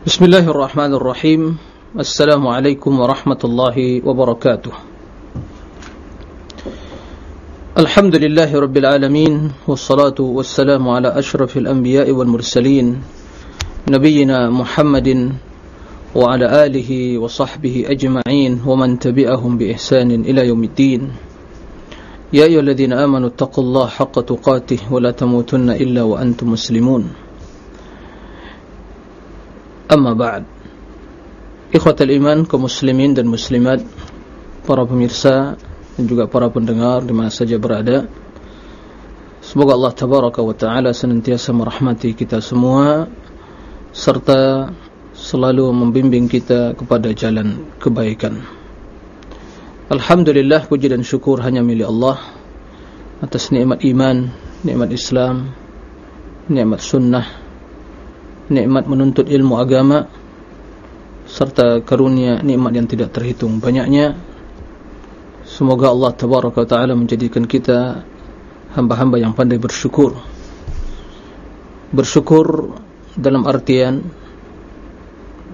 بسم الله الرحمن الرحيم. السلام عليكم ورحمة الله وبركاته. الحمد لله رب العالمين والصلاة والسلام على أشرف الأنبياء والمرسلين نبينا محمد وعلى آله وصحبه أجمعين ومن تبعهم بإحسان إلى يوم الدين. يا أيها الذين آمنوا اتقوا الله حق تقاته ولا تموتن إلا وأنتم مسلمون. Amma ba'd. Ikhwatal iman kaum muslimin dan muslimat Para pemirsa Dan juga para pendengar Di mana saja berada. Semoga Allah Tabaraka wa Ta'ala Senantiasa merahmati kita semua Serta Selalu membimbing kita Kepada jalan kebaikan. Alhamdulillah Puji dan syukur hanya milik Allah Atas nikmat iman Nikmat Islam Nikmat sunnah nikmat menuntut ilmu agama serta karunia nikmat yang tidak terhitung banyaknya. Semoga Allah Tabaraka Taala menjadikan kita hamba-hamba yang pandai bersyukur. Bersyukur dalam artian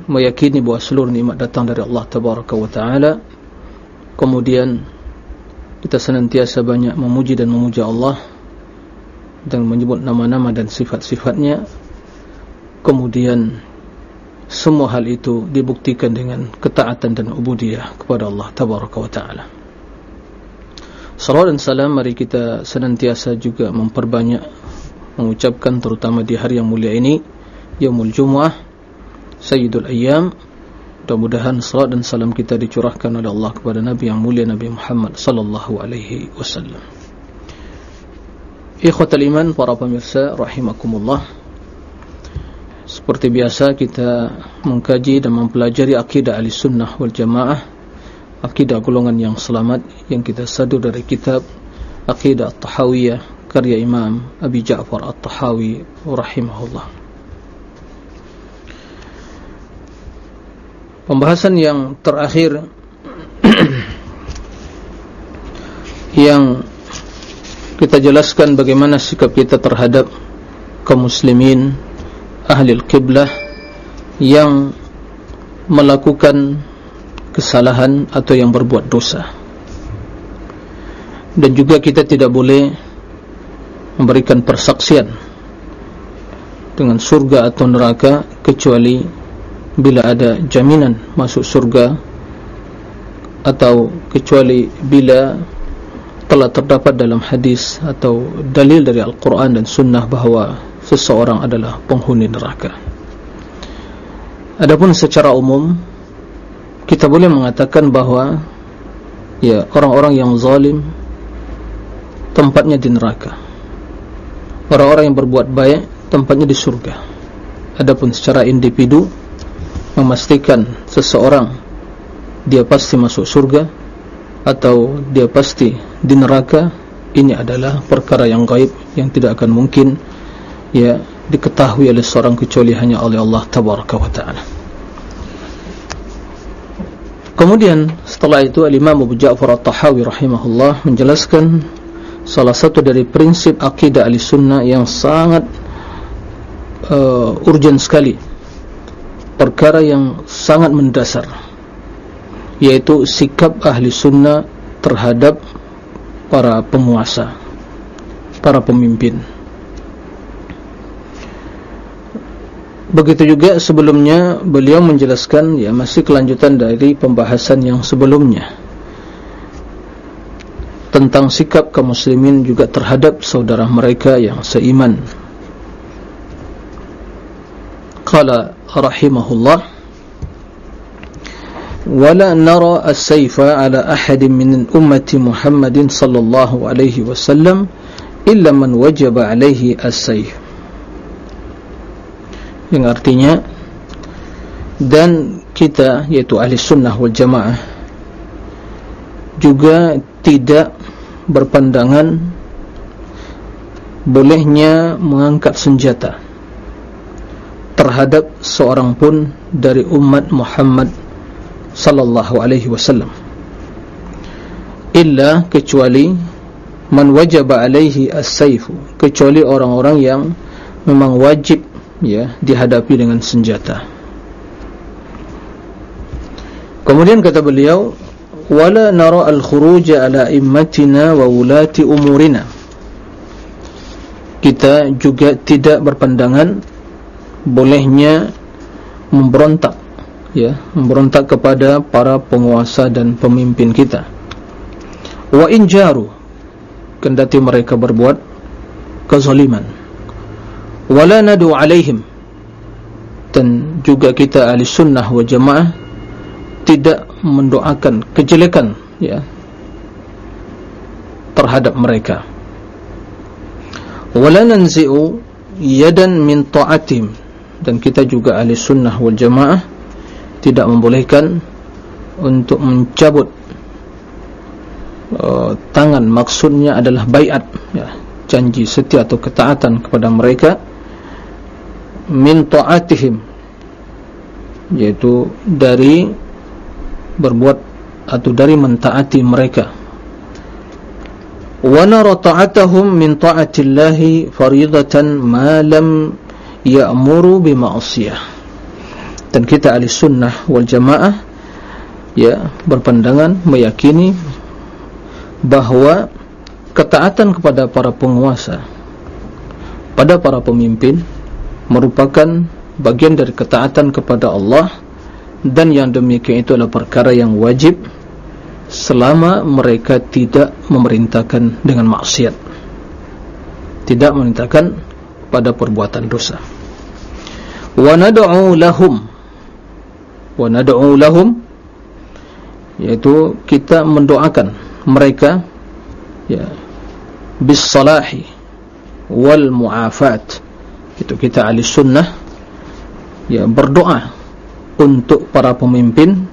meyakini bahawa seluruh nikmat datang dari Allah Tabaraka Taala kemudian kita senantiasa banyak memuji dan memuja Allah dan menyebut nama-nama dan sifat-sifatnya kemudian semua hal itu dibuktikan dengan ketaatan dan ubudiyah kepada Allah Tabaraka wa Ta'ala Salam dan salam mari kita senantiasa juga memperbanyak mengucapkan terutama di hari yang mulia ini Yaumul Jumu'ah Sayyidul Ayyam Mudah-mudahan salat dan salam kita dicurahkan oleh Allah kepada Nabi yang mulia Nabi Muhammad sallallahu alaihi wasallam. Ikhwatal iman para pemirsa rahimakumullah. Seperti biasa kita mengkaji dan mempelajari akidah Ahlussunnah wal Jamaah, akidah golongan yang selamat yang kita sadur dari kitab Aqidah At-Tahawiyah karya Imam Abi Ja'far At-Tahawi rahimahullah. Pembahasan yang terakhir yang kita jelaskan bagaimana sikap kita terhadap kaum muslimin ahli al-qiblah yang melakukan kesalahan atau yang berbuat dosa. Dan juga kita tidak boleh memberikan persaksian dengan surga atau neraka kecuali bila ada jaminan masuk surga atau kecuali bila telah terdapat dalam hadis atau dalil dari Al-Quran dan Sunnah bahawa seseorang adalah penghuni neraka. Adapun secara umum kita boleh mengatakan bahawa ya orang-orang yang zalim tempatnya di neraka. Orang-orang yang berbuat baik tempatnya di surga. Adapun secara individu memastikan seseorang dia pasti masuk surga atau dia pasti di neraka ini adalah perkara yang gaib yang tidak akan mungkin ya diketahui oleh seorang kecuali hanya oleh Allah tabaraka wa taala. Kemudian setelah itu al-imam Abu Ja'far At-Tahawi rahimahullah menjelaskan salah satu dari prinsip akidah al-sunnah yang sangat uh, urgent sekali. Perkara yang sangat mendasar yaitu sikap ahli sunnah terhadap para penguasa para pemimpin begitu juga sebelumnya beliau menjelaskan ya masih kelanjutan dari pembahasan yang sebelumnya tentang sikap kaum muslimin juga terhadap saudara mereka yang seiman qala رحمه الله ولا نرى السيف على أحد من أمة محمد صلى الله عليه وسلم إلا من وجب عليه السيف yang artinya dan kita yaitu ahli sunnah wal jamaah juga tidak berpandangan bolehnya mengangkat senjata terhadap seorang pun dari umat Muhammad sallallahu alaihi wasallam. Illa kecuali man wajaba alaihi as-sayf kecuali orang-orang yang memang wajib ya dihadapi dengan senjata. Kemudian kata beliau wala nara al-khuruj ala immatina wa ulati umurina. Kita juga tidak berpandangan bolehnya memberontak ya memberontak kepada para penguasa dan pemimpin kita. Wa injaru kendati mereka berbuat kezaliman wala nadu alaihim. Dan juga kita ahli sunnah wa jamaah tidak mendoakan kejelekan ya terhadap mereka. Wala nanzi'u yadan min ta'atim dan kita juga ahli sunnah wal jamaah tidak membolehkan untuk mencabut uh, tangan. Maksudnya adalah bayat ya, janji setia atau ketaatan kepada mereka min ta'atihim. Yaitu dari berbuat atau dari mentaati mereka. Wa nara ta'atahum min ta'atillahi faridatan ma lam ya'muru bima'asiyah dan kita ahli sunnah wal jamaah ya berpandangan meyakini bahawa ketaatan kepada para penguasa pada para pemimpin merupakan bagian dari ketaatan kepada Allah dan yang demikian itu adalah perkara yang wajib selama mereka tidak memerintahkan dengan maksiat tidak memerintahkan pada perbuatan dosa. Wa nad'u lahum wa nad'u lahum yaitu kita mendoakan mereka ya bis salahi wal muafat itu kita ahli sunnah ya berdoa untuk para pemimpin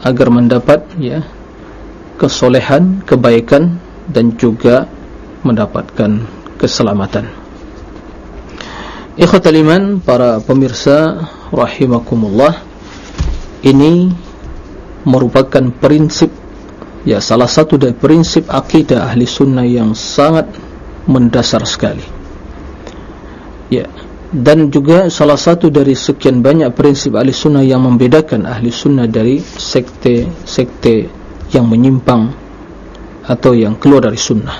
agar mendapat ya kesolehan, kebaikan dan juga mendapatkan keselamatan. Ikhwatal iman, para pemirsa rahimakumullah, ini merupakan prinsip ya salah satu dari prinsip akidah ahli sunnah yang sangat mendasar sekali. Ya, dan juga salah satu dari sekian banyak prinsip ahli sunnah yang membedakan ahli sunnah dari sekte-sekte yang menyimpang atau yang keluar dari sunnah.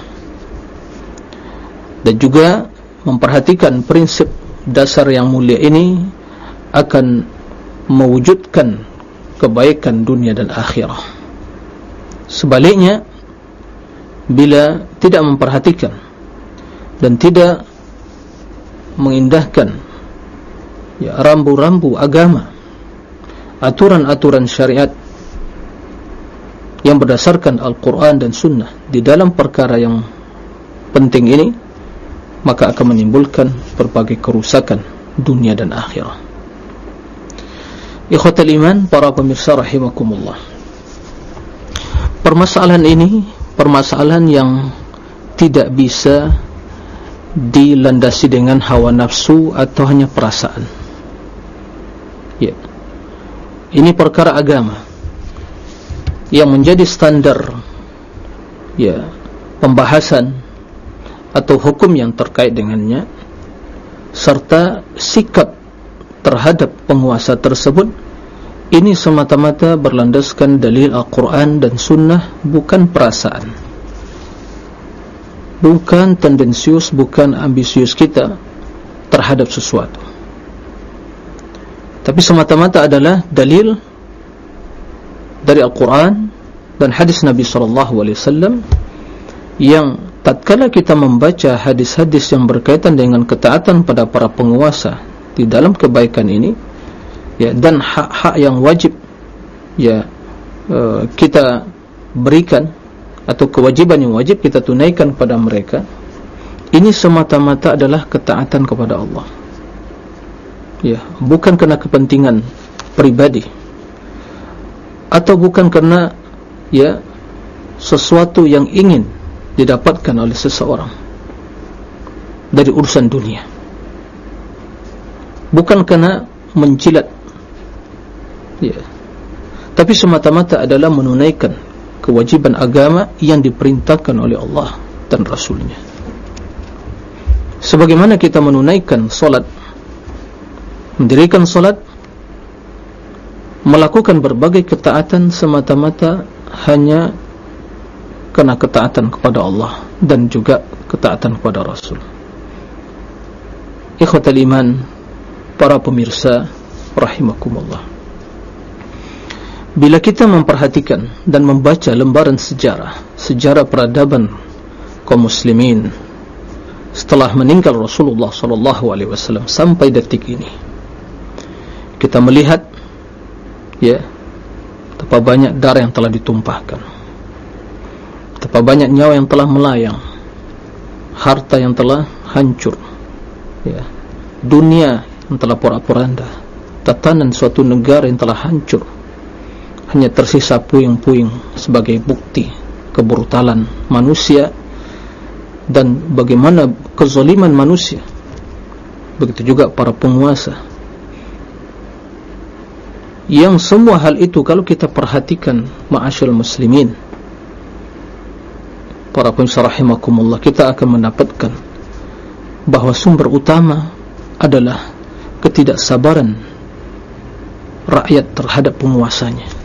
Dan juga memperhatikan prinsip dasar yang mulia ini akan mewujudkan kebaikan dunia dan akhirah. Sebaliknya bila tidak memperhatikan dan tidak mengindahkan ya rambu-rambu agama aturan-aturan syariat yang berdasarkan Al-Quran dan Sunnah di dalam perkara yang penting ini maka akan menimbulkan berbagai kerusakan dunia dan akhirat ikhwatal iman para pemirsa rahimakumullah. Permasalahan ini permasalahan yang tidak bisa dilandasi dengan hawa nafsu atau hanya perasaan? Ya. Ini perkara agama. Yang menjadi standar ya pembahasan atau hukum yang terkait dengannya serta sikap terhadap penguasa tersebut ini semata-mata berlandaskan dalil Al-Quran dan Sunnah bukan perasaan bukan tendensius bukan ambisius kita terhadap sesuatu. Tapi semata-mata adalah dalil dari Al-Quran dan hadis Nabi SAW yang tatkala kita membaca hadis-hadis yang berkaitan dengan ketaatan pada para penguasa di dalam kebaikan ini ya dan hak-hak yang wajib ya uh, kita berikan atau kewajiban yang wajib kita tunaikan kepada mereka ini semata-mata adalah ketaatan kepada Allah. Ya bukan kerana kepentingan pribadi atau bukan karena ya sesuatu yang ingin didapatkan oleh seseorang dari urusan dunia. Bukan karena mencilat ya tapi semata-mata adalah menunaikan kewajiban agama yang diperintahkan oleh Allah dan Rasulnya. Sebagaimana kita menunaikan solat mendirikan solat melakukan berbagai ketaatan semata-mata hanya kena ketaatan kepada Allah dan juga ketaatan kepada Rasul. Ikhwatal iman para pemirsa rahimakumullah bila kita memperhatikan dan membaca lembaran sejarah sejarah peradaban kaum muslimin setelah meninggal Rasulullah sallallahu alaihi wasallam sampai detik ini kita melihat ya betapa banyak darah yang telah ditumpahkan betapa banyak nyawa yang telah melayang harta yang telah hancur ya dunia yang telah porak-poranda tatanan suatu negara yang telah hancur hanya tersisa puing-puing sebagai bukti kebrutalan manusia dan bagaimana kezaliman manusia. Begitu juga para penguasa. Yang semua hal itu kalau kita perhatikan ma'asyul muslimin para pemirsa rahimakumullah kita akan mendapatkan bahawa sumber utama adalah ketidaksabaran rakyat terhadap penguasanya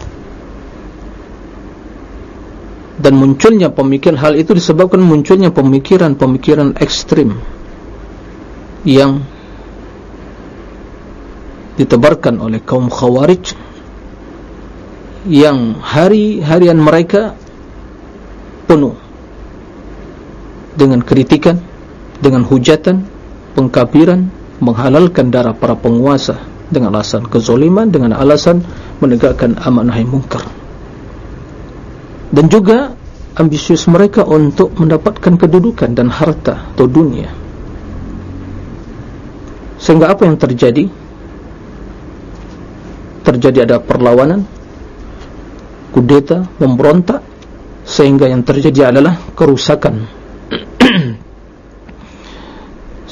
dan munculnya pemikiran hal itu disebabkan munculnya pemikiran-pemikiran ekstrim yang ditebarkan oleh kaum khawarij yang hari-harian mereka penuh dengan kritikan dengan hujatan pengkabiran menghalalkan darah para penguasa dengan alasan kezoliman dengan alasan menegakkan amanah mungkar dan juga ambisius mereka untuk mendapatkan kedudukan dan harta atau dunia. Sehingga apa yang terjadi? Terjadi ada perlawanan kudeta, memberontak sehingga yang terjadi adalah kerusakan.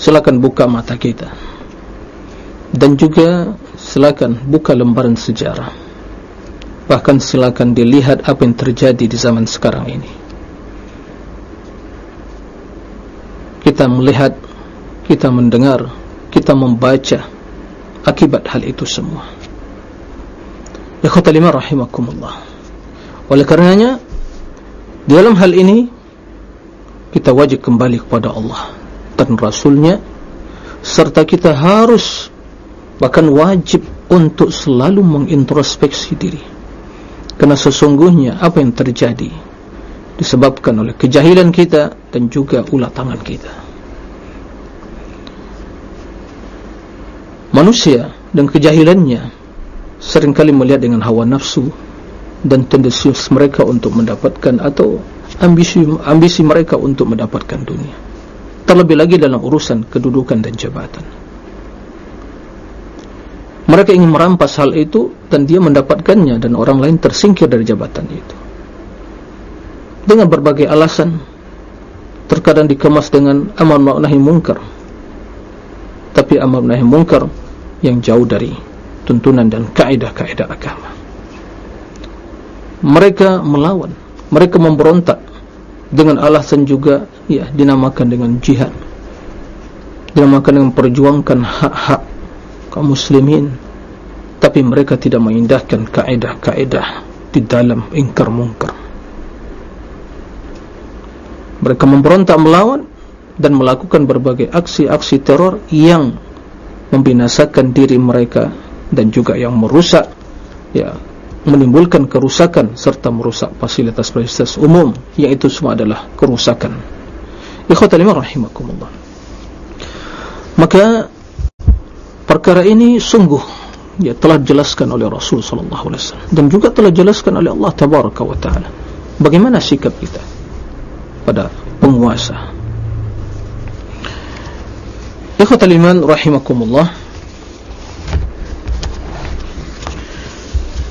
Silakan buka mata kita. Dan juga silakan buka lembaran sejarah bahkan silakan dilihat apa yang terjadi di zaman sekarang ini. Kita melihat kita mendengar kita membaca akibat hal itu semua. Ikhwatal iman rahimakumullah. Oleh karenanya di dalam hal ini kita wajib kembali kepada Allah dan Rasulnya serta kita harus bahkan wajib untuk selalu mengintrospeksi diri karena sesungguhnya apa yang terjadi disebabkan oleh kejahilan kita dan juga ulah tangan kita. Manusia dan kejahilannya seringkali melihat dengan hawa nafsu dan tendensius mereka untuk mendapatkan atau ambisi ambisi mereka untuk mendapatkan dunia. Terlebih lagi dalam urusan kedudukan dan jabatan mereka ingin merampas hal itu dan dia mendapatkannya dan orang lain tersingkir dari jabatan itu dengan berbagai alasan terkadang dikemas dengan amar ma'ruf nahi munkar tapi amar nahi munkar yang jauh dari tuntunan dan kaidah-kaidah agama. Mereka melawan, mereka memberontak dengan alasan juga ya dinamakan dengan jihad. Dinamakan dengan perjuangkan hak-hak kaum muslimin. Tapi mereka tidak mengindahkan kaidah-kaidah di dalam ingkar mungkar. Mereka memberontak melawan dan melakukan berbagai aksi-aksi teror yang membinasakan diri mereka dan juga yang merusak ya menimbulkan kerusakan serta merusak fasilitas-fasilitas umum yang itu semua adalah kerusakan. Ikhwatal iman rahimakumullah. Maka perkara ini sungguh ya telah dijelaskan oleh Rasul sallallahu alaihi wasallam dan juga telah dijelaskan oleh Allah tabaraka wa taala. Bagaimana sikap kita pada penguasa? Ikhwatal iman rahimakumullah.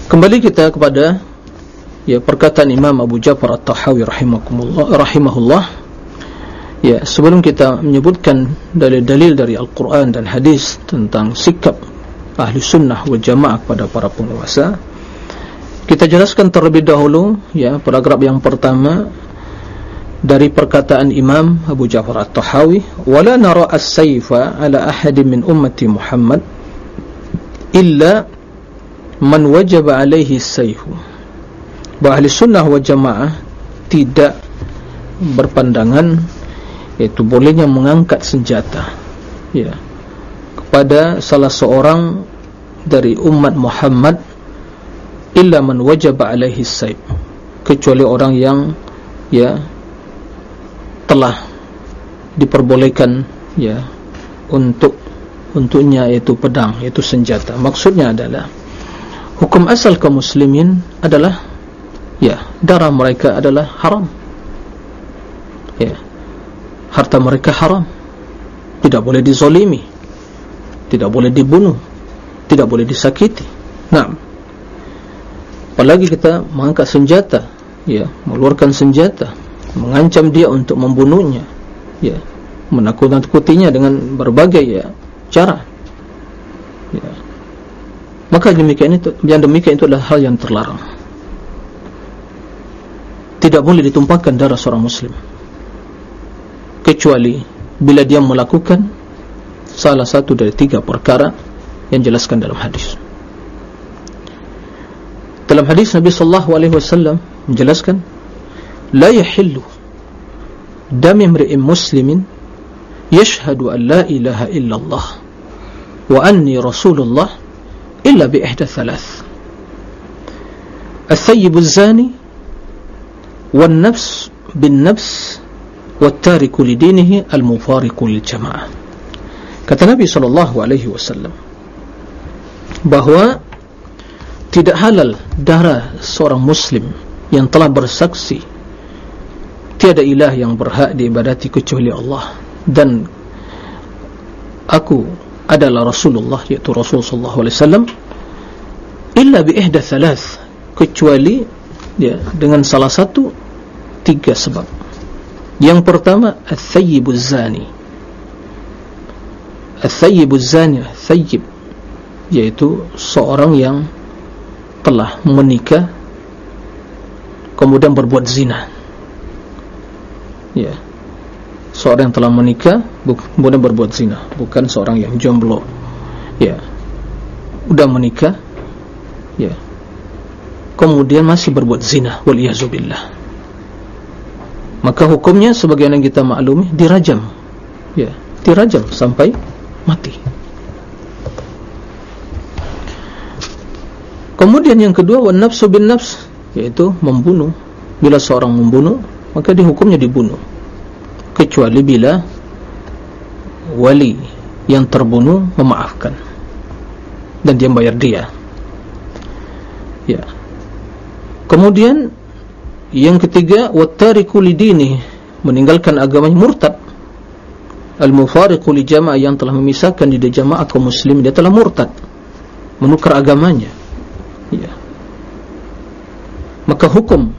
Kembali kita kepada ya perkataan Imam Abu Ja'far At-Tahawi rahimahullah rahimahullah. Ya, sebelum kita menyebutkan dalil-dalil dari Al-Qur'an dan hadis tentang sikap ahli sunnah wal jamaah kepada para penguasa, kita jelaskan terlebih dahulu ya paragraf yang pertama dari perkataan Imam Abu Ja'far At-Tahawi, "Wala nara as-sayfa ala ahadin min ummati Muhammad illa man wajib alaihi sayhu bahawa ahli sunnah wa jamaah tidak berpandangan yaitu bolehnya mengangkat senjata. Ya. Kepada salah seorang dari umat Muhammad illa man wajib alaihi sayf kecuali orang yang ya telah diperbolehkan ya untuk untuknya yaitu pedang yaitu senjata. Maksudnya adalah hukum asal kaum muslimin adalah ya darah mereka adalah haram. Ya harta mereka haram. Tidak boleh dizalimi tidak boleh dibunuh. Tidak boleh disakiti. Nah apalagi kita mengangkat senjata ya mengeluarkan senjata mengancam dia untuk membunuhnya ya menakut-nakutinya dengan berbagai ya cara ya. Maka demikian itu yang demikian itu adalah hal yang terlarang. Tidak boleh ditumpahkan darah seorang muslim kecuali bila dia melakukan salah satu dari tiga perkara yang jelaskan dalam hadis dalam hadis Nabi sallallahu alaihi wasallam menjelaskan la yahillu dam imri'in muslimin yashhadu an la ilaha illallah wa anni rasulullah illa bi ihda thalath الثيب الزاني والنفس بالنفس والتارك لدينه المفارق jamaah. Kata Nabi sallallahu alaihi wasallam bahwa tidak halal darah seorang muslim yang telah bersaksi tiada ilah yang berhak diibadati kecuali Allah. Dan aku adalah Rasulullah yaitu Rasul sallallahu alaihi wasallam illa bi ihda thalath kecuali ya, dengan salah satu tiga sebab yang pertama al-thayyibuz zani. Al-thayyibuz zani thayyib yaitu seorang yang telah menikah kemudian berbuat zina. Ya. Seorang yang telah menikah kemudian berbuat zina. Bukan seorang yang jomblo. Ya. Sudah menikah ya. Kemudian masih berbuat zina. Waliyazubillah maka hukumnya sebagaimana kita maklumi dirajam ya dirajam sampai mati Kemudian yang kedua wan nafsu bin nafs yaitu membunuh. Bila seorang membunuh, maka dihukumnya dibunuh. Kecuali bila wali yang terbunuh memaafkan dan dia membayar dia. Ya. Kemudian yang ketiga wattariku lidini meninggalkan agamanya murtad. Al-mufariqu li jamaah yang telah memisahkan di jamaah kaum muslim dia telah murtad menukar agamanya ya. maka hukum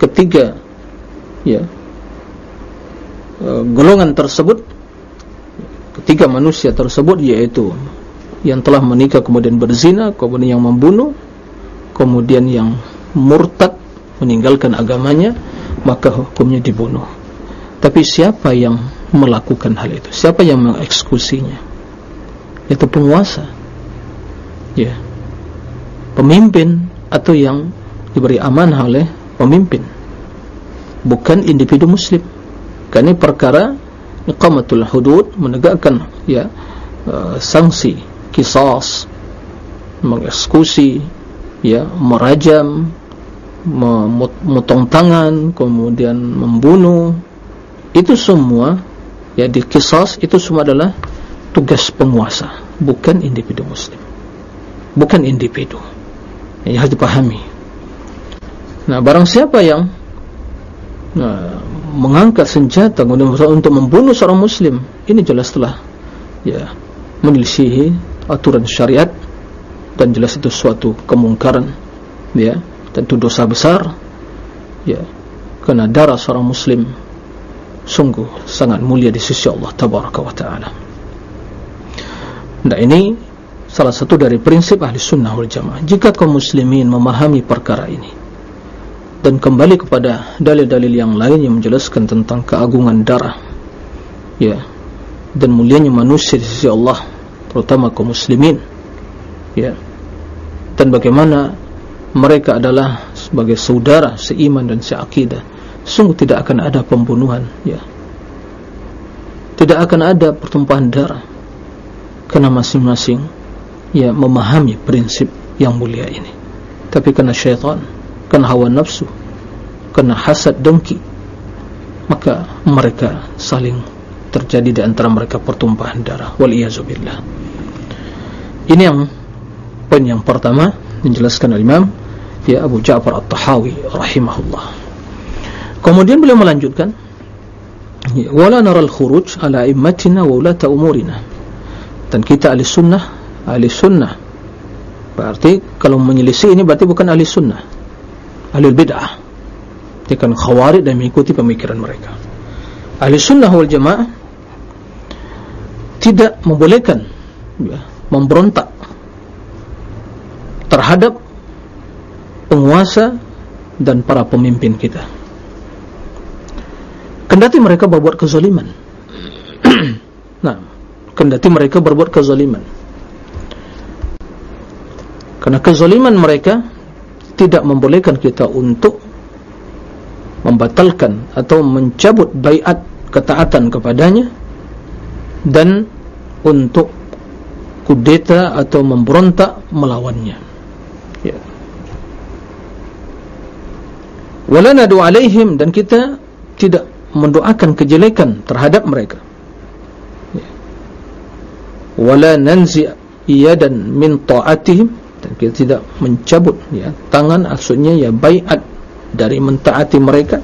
ketiga ya uh, golongan tersebut ketiga manusia tersebut yaitu yang telah menikah kemudian berzina kemudian yang membunuh kemudian yang murtad meninggalkan agamanya maka hukumnya dibunuh. Tapi siapa yang melakukan hal itu? Siapa yang mengeksekusinya? Itu penguasa. Ya. Pemimpin atau yang diberi amanah oleh pemimpin. Bukan individu muslim. Karena perkara iqamatul hudud menegakkan ya uh, sanksi kisas mengeksekusi ya merajam memotong tangan kemudian membunuh. Itu semua ya di kisas itu semua adalah tugas penguasa bukan individu muslim. Bukan individu. Ini harus dipahami. Nah barang siapa yang nah, mengangkat senjata untuk membunuh seorang muslim ini jelas telah ya menyelisihi aturan syariat dan jelas itu suatu kemungkaran ya tentu dosa besar. Ya. Kerana darah seorang muslim sungguh sangat mulia di sisi Allah tabaraka wa taala. Nah ini salah satu dari prinsip ahli sunnah wal jamaah. Jika kaum muslimin memahami perkara ini dan kembali kepada dalil-dalil yang lain yang menjelaskan tentang keagungan darah ya dan mulianya manusia di sisi Allah terutama kaum muslimin ya dan bagaimana mereka adalah sebagai saudara seiman dan seakidah. Sungguh tidak akan ada pembunuhan ya. Tidak akan ada pertumpahan darah. Karena masing-masing ya memahami prinsip yang mulia ini. Tapi karena syaitan karena hawa nafsu karena hasad dengki maka mereka saling terjadi di antara mereka pertumpahan darah. Waliyazubillah. Ini yang poin yang pertama menjelaskan oleh Imam ya Abu Ja'far At-Tahawi rahimahullah. Kemudian beliau melanjutkan ya, wala naral khuruj ala immatina wa ulata umurina. Dan kita ahli sunnah ahli sunnah. Berarti kalau menyelisih ini berarti bukan ahli sunnah. Ahli bid'ah. Dia kan khawarid dan mengikuti pemikiran mereka. Ahli sunnah wal jamaah tidak membolehkan ya, memberontak terhadap penguasa dan para pemimpin kita. Kendati mereka berbuat kezaliman. nah, kendati mereka berbuat kezaliman. Karena kezaliman mereka tidak membolehkan kita untuk membatalkan atau mencabut bayat ketaatan kepadanya dan untuk kudeta atau memberontak melawannya. Wala nadu alaihim dan kita tidak mendoakan kejelekan terhadap mereka. Wala nanzi iyadan min ta'atihim dan kita tidak mencabut ya, tangan maksudnya ya bayat dari mentaati mereka.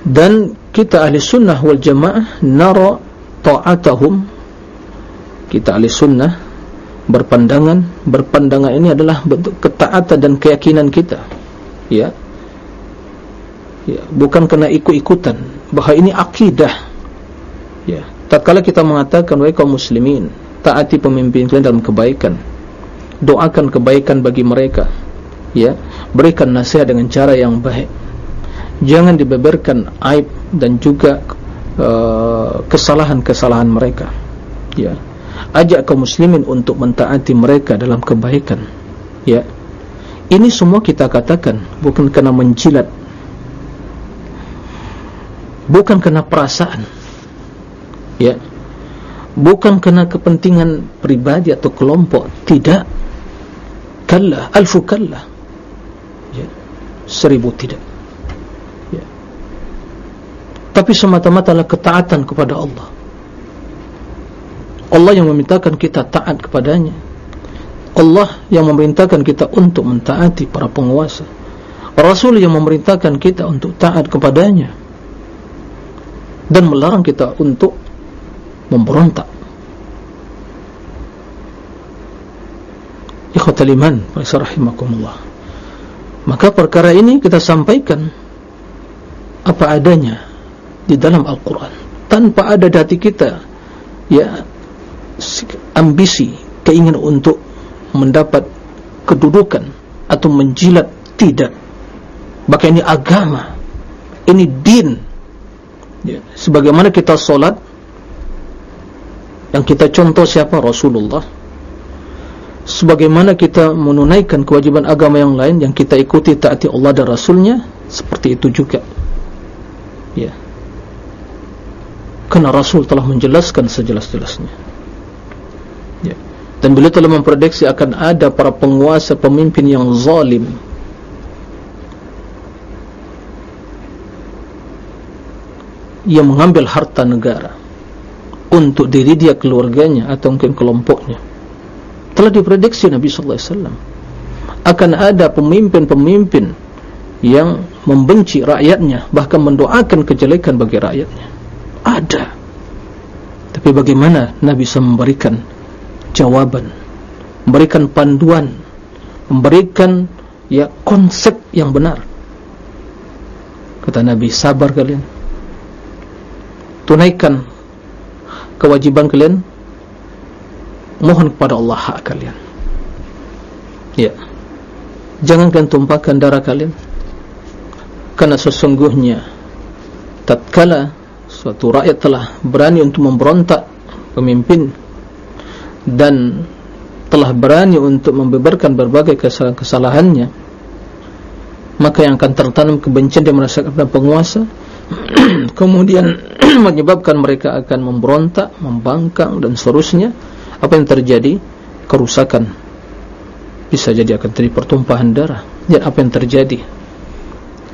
Dan kita ahli sunnah wal jamaah nara ta'atahum. Kita ahli sunnah berpandangan berpandangan ini adalah bentuk ketaatan dan keyakinan kita ya ya bukan kena ikut-ikutan. Bahawa ini akidah. Ya tatkala kita mengatakan wahai kaum muslimin taati pemimpin kalian dalam kebaikan. Doakan kebaikan bagi mereka. Ya berikan nasihat dengan cara yang baik. Jangan dibeberkan aib dan juga uh, kesalahan-kesalahan uh, mereka. Ya ajak kaum muslimin untuk mentaati mereka dalam kebaikan. Ya ini semua kita katakan bukan kerana menjilat bukan kerana perasaan. Ya. Bukan kerana kepentingan pribadi atau kelompok. Tidak. Kalla. Alfu kalla. Ya. Seribu tidak. Ya. Tapi semata-mata ketaatan kepada Allah. Allah yang memintakan kita taat kepadanya. Allah yang memerintahkan kita untuk mentaati para penguasa. Rasul yang memerintahkan kita untuk taat kepadanya dan melarang kita untuk memberontak. Ikhwatal iman rahimakumullah. Maka perkara ini kita sampaikan apa adanya di dalam Al-Quran. Tanpa ada dati kita ya ambisi keinginan untuk mendapat kedudukan atau menjilat tidak. Maka ini agama ini din ya. sebagaimana kita solat yang kita contoh siapa? Rasulullah. Sebagaimana kita menunaikan kewajiban agama yang lain yang kita ikuti taati Allah dan Rasulnya seperti itu juga. Ya. Karena Rasul telah menjelaskan sejelas-jelasnya. Dan beliau telah memprediksi akan ada para penguasa pemimpin yang zalim yang mengambil harta negara untuk diri dia keluarganya atau mungkin kelompoknya. Telah diprediksi Nabi sallallahu alaihi wasallam akan ada pemimpin-pemimpin yang membenci rakyatnya bahkan mendoakan kejelekan bagi rakyatnya. Ada. Tapi bagaimana Nabi bisa memberikan jawaban memberikan panduan memberikan ya konsep yang benar? Kata Nabi sabar kalian tunaikan kewajiban kalian mohon kepada Allah hak kalian. Ya. Jangan kalian tumpahkan darah kalian karena sesungguhnya tatkala suatu rakyat telah berani untuk memberontak pemimpin dan telah berani untuk membeberkan berbagai kesalahan-kesalahannya maka yang akan tertanam kebencian dia merasakan penguasa kemudian menyebabkan mereka akan memberontak, membangkang dan seterusnya apa yang terjadi? kerusakan. Bisa jadi akan terjadi pertumpahan darah. Dan apa yang terjadi?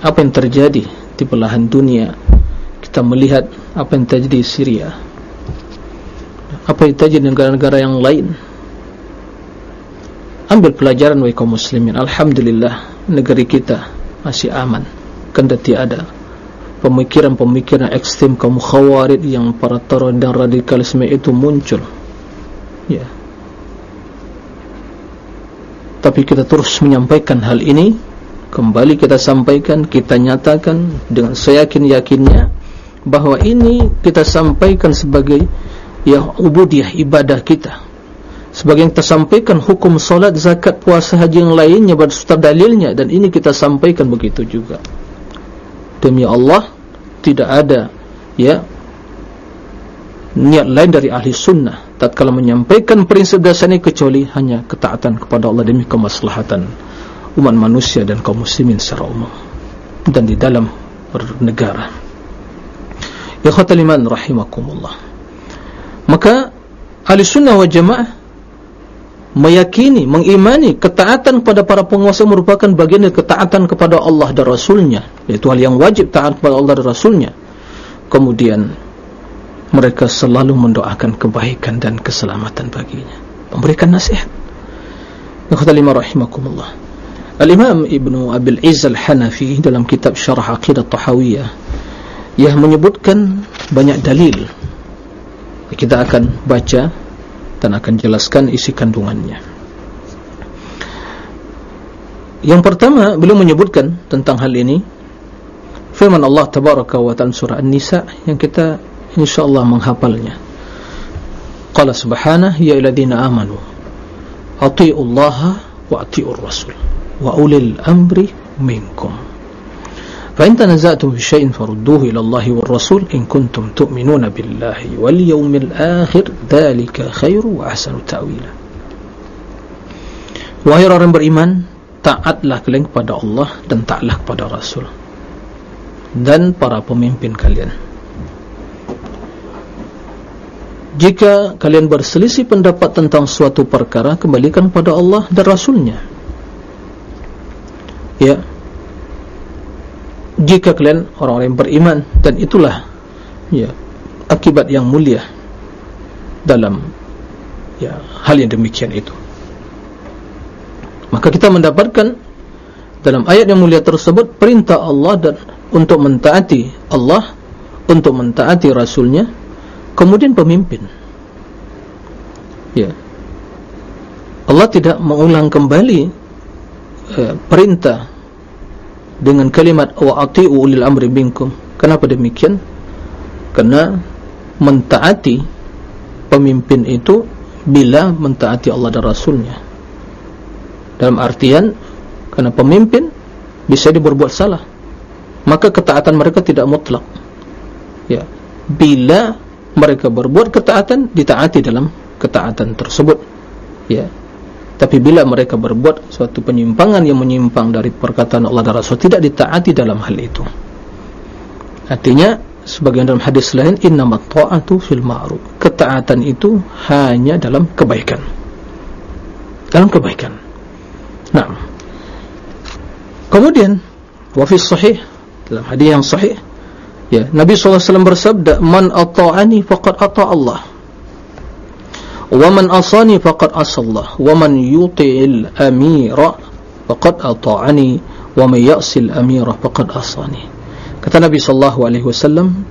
apa yang terjadi di belahan dunia? Kita melihat apa yang terjadi di Syria. Apa yang terjadi di negara-negara yang lain? Ambil pelajaran wahai kaum muslimin. Alhamdulillah negeri kita masih aman. Kendati ada pemikiran-pemikiran ekstrem kaum khawarid yang para teror dan radikalisme itu muncul. Ya. Tapi kita terus menyampaikan hal ini. Kembali kita sampaikan kita nyatakan dengan seyakin-yakinnya bahawa ini kita sampaikan sebagai ya ubudiah ibadah kita. Sebagai yang kita sampaikan hukum solat, zakat, puasa, haji yang lainnya berdasarkan dalilnya. Dan ini kita sampaikan begitu juga demi Allah tidak ada ya niat lain dari ahli sunnah tatkala menyampaikan prinsip dasar ini kecuali hanya ketaatan kepada Allah demi kemaslahatan umat manusia dan kaum muslimin secara umum dan di dalam bernegara. Ya khataliman rahimakumullah. Maka ahli sunnah wa jamaah meyakini, mengimani ketaatan kepada para penguasa merupakan bagian dari ketaatan kepada Allah dan Rasulnya. Yaitu hal yang wajib taat kepada Allah dan Rasulnya. Kemudian mereka selalu mendoakan kebaikan dan keselamatan baginya. Memberikan nasihat. Nakhtalima rahimakumullah. Al-Imam Ibn Abil Izz Al-Hanafi dalam kitab Syarah Aqidah Tahawiyah yang menyebutkan banyak dalil. Kita akan baca dan akan jelaskan isi kandungannya. Yang pertama, beliau menyebutkan tentang hal ini firman Allah tabaraka wa ta'ala surah An-Nisa yang kita insyaallah menghafalnya. Qala subhanahu ya ayyuhalladzina amanu atti'ullaha wa atti'ur rasul wa ulil amri minkum. فإن تنزأتم في شيء فردوه إلى الله والرسول إن كنتم تؤمنون بالله واليوم الآخر ذلك خير وأحسن تأويلا Wahai orang beriman, taatlah kalian kepada Allah dan taatlah kepada Rasul dan para pemimpin kalian. Jika kalian berselisih pendapat tentang suatu perkara, kembalikan kepada Allah dan Rasulnya. Ya, jika kalian orang-orang yang beriman dan itulah ya akibat yang mulia dalam ya hal yang demikian itu. Maka kita mendapatkan dalam ayat yang mulia tersebut perintah Allah dan untuk mentaati Allah untuk mentaati rasulnya kemudian pemimpin. Ya. Allah tidak mengulang kembali eh, perintah dengan kalimat wa ati'u ulil amri minkum. Kenapa demikian? Karena mentaati pemimpin itu bila mentaati Allah dan Rasulnya. Dalam artian karena pemimpin bisa diberbuat salah maka ketaatan mereka tidak mutlak. Ya bila mereka berbuat ketaatan ditaati dalam ketaatan tersebut. Ya tapi bila mereka berbuat suatu penyimpangan yang menyimpang dari perkataan Allah dan Rasul tidak ditaati dalam hal itu. Artinya sebagian dalam hadis lain innamat ta'atu fil ma'ruf. Ketaatan itu hanya dalam kebaikan. Dalam kebaikan. Nah kemudian wafis sahih dalam hadis yang sahih ya Nabi SAW bersabda man ata'ani faqad ata' Allah ومن أصاني فقد أصى الله ومن يطع الأمير فقد أطاعني ومن يأسي الأمير فقد أصاني kata Nabi sallallahu alaihi wasallam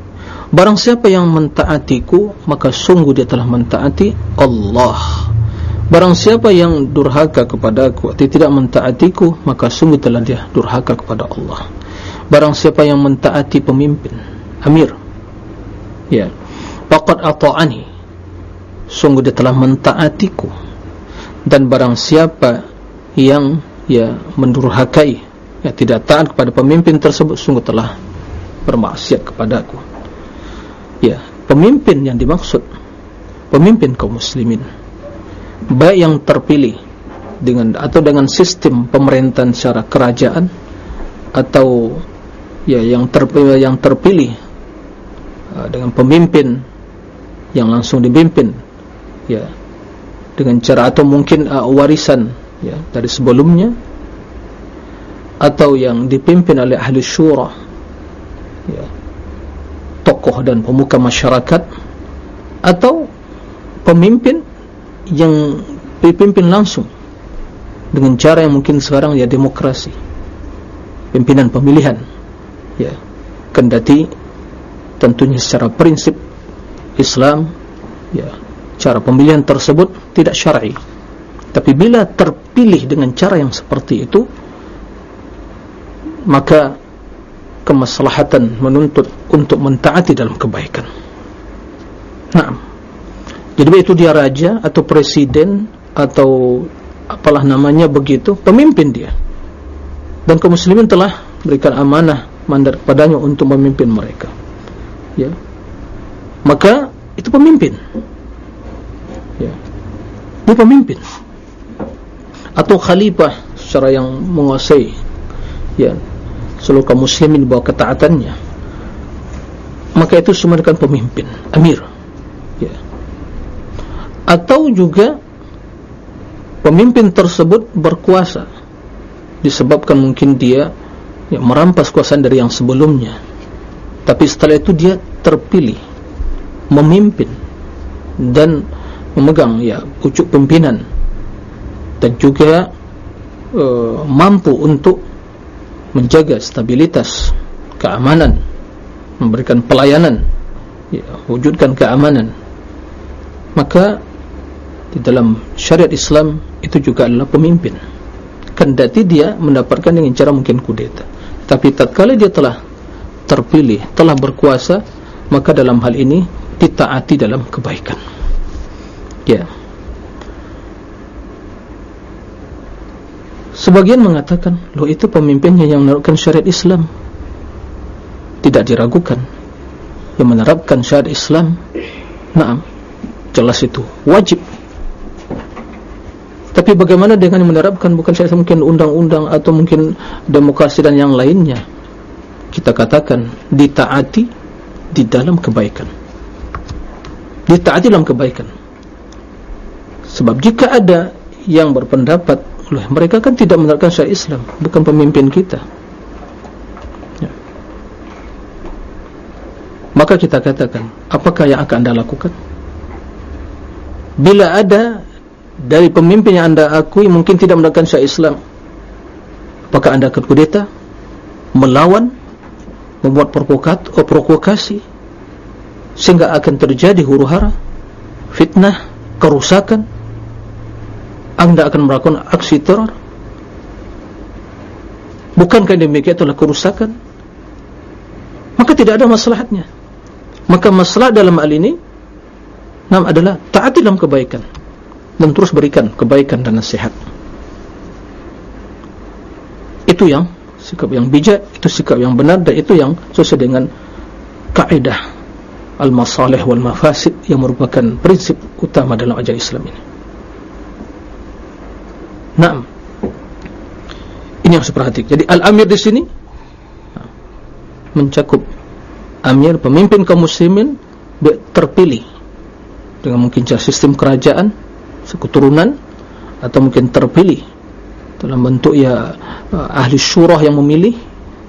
barang siapa yang mentaatiku maka sungguh dia telah mentaati Allah barang siapa yang durhaka kepadaku atau tidak mentaatiku maka sungguh telah dia durhaka kepada Allah barang siapa yang mentaati pemimpin amir ya faqad ata'ani sungguh dia telah mentaatiku. Dan barang siapa yang ya mendurhakai ya tidak taat kepada pemimpin tersebut sungguh telah bermaksiat kepadaku. Ya pemimpin yang dimaksud pemimpin kaum muslimin. Baik yang terpilih dengan atau dengan sistem pemerintahan secara kerajaan atau ya yang terpilih yang terpilih uh, dengan pemimpin yang langsung dipimpin ya. Dengan cara atau mungkin uh, warisan ya dari sebelumnya atau yang dipimpin oleh ahli syura ya tokoh dan pemuka masyarakat atau pemimpin yang dipimpin langsung dengan cara yang mungkin sekarang ya demokrasi pimpinan pemilihan ya kendati tentunya secara prinsip Islam ya cara pemilihan tersebut tidak syar'i. Tapi bila terpilih dengan cara yang seperti itu maka kemaslahatan menuntut untuk mentaati dalam kebaikan. Nah jadi itu dia raja atau presiden atau apalah namanya begitu pemimpin dia. Dan kaum muslimin telah berikan amanah mandat kepadanya untuk memimpin mereka. Ya. Maka itu pemimpin ya. Dia pemimpin. Atau khalifah secara yang menguasai. Ya. Seluruh kaum muslimin bawah ketaatannya. Maka itu semua dengan pemimpin amir. Ya. Atau juga pemimpin tersebut berkuasa. Disebabkan mungkin dia ya, merampas kuasa dari yang sebelumnya. Tapi setelah itu dia terpilih memimpin dan memegang ya pucuk pimpinan. Dan juga uh, mampu untuk menjaga stabilitas keamanan memberikan pelayanan ya, wujudkan keamanan. Maka di dalam syariat Islam itu juga adalah pemimpin. Kendati dia mendapatkan dengan cara mungkin kudeta. Tapi tatkala dia telah terpilih telah berkuasa maka dalam hal ini ditaati dalam kebaikan ya. Sebagian mengatakan loh itu pemimpinnya yang menerapkan syariat Islam. Tidak diragukan. Yang menerapkan syariat Islam naam jelas itu wajib. Tapi bagaimana dengan menerapkan bukan saja mungkin undang-undang atau mungkin demokrasi dan yang lainnya? Kita katakan ditaati di dalam kebaikan. Ditaati dalam kebaikan sebab jika ada yang berpendapat oleh mereka kan tidak menerapkan syariat Islam bukan pemimpin kita. Ya. maka kita katakan apakah yang akan anda lakukan? Bila ada dari pemimpin yang anda akui mungkin tidak mendapatkan syariat Islam apakah anda akan kudeta? Melawan? Membuat provokat atau provokasi? Sehingga akan terjadi huru-hara fitnah kerusakan anda akan melakukan aksi teror. Bukankah demikian itulah kerusakan? Maka tidak ada masalahnya. Maka masalah dalam hal ini nam adalah taat dalam kebaikan dan terus berikan kebaikan dan nasihat. Itu yang sikap yang bijak itu sikap yang benar dan itu yang sesuai dengan kaidah al-masalih wal mafasid yang merupakan prinsip utama dalam ajaran Islam ini Naam. Ini yang harus perhatikan jadi al-amir di sini mencakup amir pemimpin kaum muslimin terpilih dengan mungkin sistem kerajaan keturunan atau mungkin terpilih dalam bentuk ya uh, ahli syurah yang memilih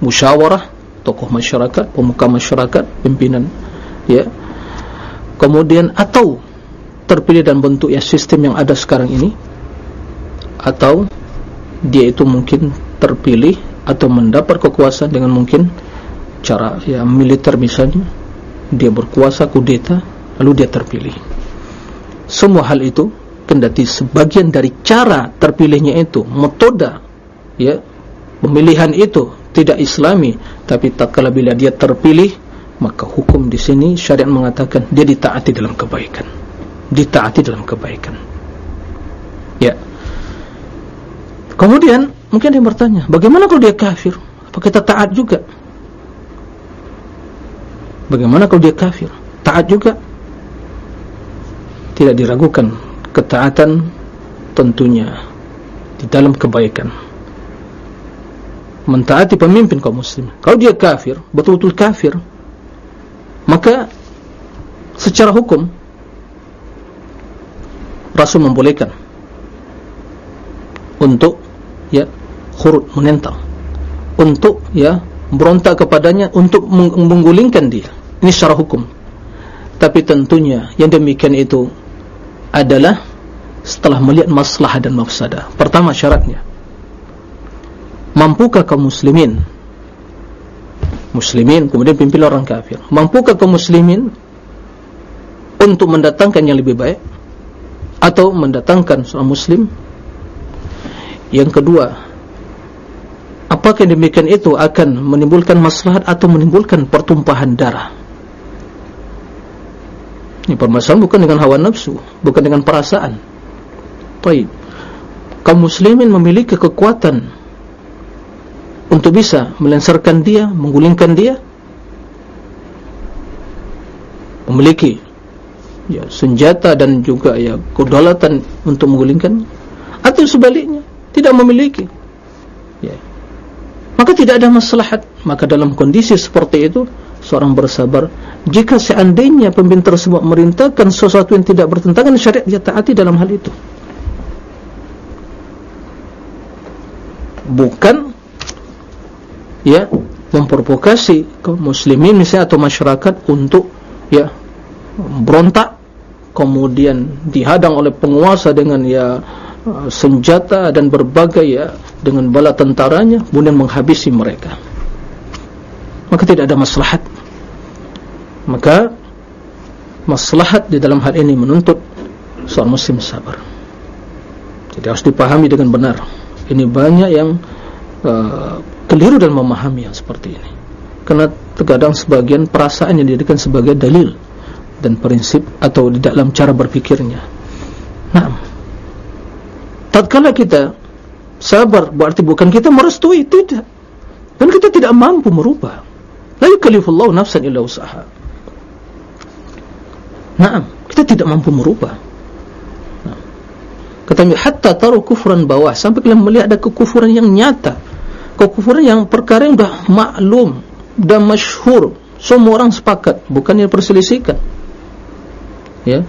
musyawarah tokoh masyarakat pemuka masyarakat pimpinan ya. Kemudian atau terpilih dalam bentuk ya sistem yang ada sekarang ini atau dia itu mungkin terpilih atau mendapat kekuasaan dengan mungkin cara ya militer misalnya dia berkuasa kudeta lalu dia terpilih. Semua hal itu kendati sebagian dari cara terpilihnya itu metoda ya pemilihan itu tidak islami tapi tak kala bila dia terpilih maka hukum di sini syariat mengatakan dia ditaati dalam kebaikan. Ditaati dalam kebaikan kemudian mungkin dia bertanya bagaimana kalau dia kafir? Apa kita taat juga? Bagaimana kalau dia kafir? Taat juga? Tidak diragukan ketaatan tentunya di dalam kebaikan. Mentaati pemimpin kaum muslim kalau dia kafir betul-betul kafir maka secara hukum Rasul membolehkan untuk ya khurut menentang. Untuk ya berontak kepadanya untuk menggulingkan dia. Ini secara hukum. Tapi tentunya yang demikian itu adalah setelah melihat masalah dan mafsadah. Pertama syaratnya mampukah kaum muslimin? Muslimin kemudian pimpin orang kafir. Mampukah kaum muslimin untuk mendatangkan yang lebih baik atau mendatangkan seorang muslim yang kedua apakah demikian itu akan menimbulkan maslahat atau menimbulkan pertumpahan darah? Ini permasalahan bukan dengan hawa nafsu bukan dengan perasaan. Baik. Kaum muslimin memiliki kekuatan untuk bisa melensarkan dia menggulingkan dia. Memiliki ya senjata dan juga ya kedaulatan untuk menggulingkan. Atau sebaliknya tidak memiliki. Ya. Maka tidak ada maslahat maka dalam kondisi seperti itu seorang bersabar. Jika seandainya pemimpin tersebut merintahkan sesuatu yang tidak bertentangan syariat dia taati dalam hal itu. Bukan ya memprovokasi kaum muslimin misalnya atau masyarakat untuk ya berontak kemudian dihadang oleh penguasa dengan ya senjata dan berbagai ya dengan bala tentaranya kemudian menghabisi mereka. Maka tidak ada maslahat. Maka maslahat di dalam hal ini menuntut seorang muslim sabar. Jadi harus dipahami dengan benar. Ini banyak yang uh, keliru dalam memahami yang seperti ini. Karena terkadang sebagian perasaan yang dijadikan sebagai dalil dan prinsip atau di dalam cara berpikirnya. Nah, tatkala kita sabar berarti bukan kita merestui tidak, dan kita tidak mampu merubah. La yukallifullahu nafsan illa usaha. Nah, kita tidak mampu merubah. Kata hatta taruh kufran bawah. Sampai kalian melihat ada kekufuran yang nyata, kekufuran yang perkara yang sudah maklum dan masyhur, semua orang sepakat, bukan yang perselisihkan ya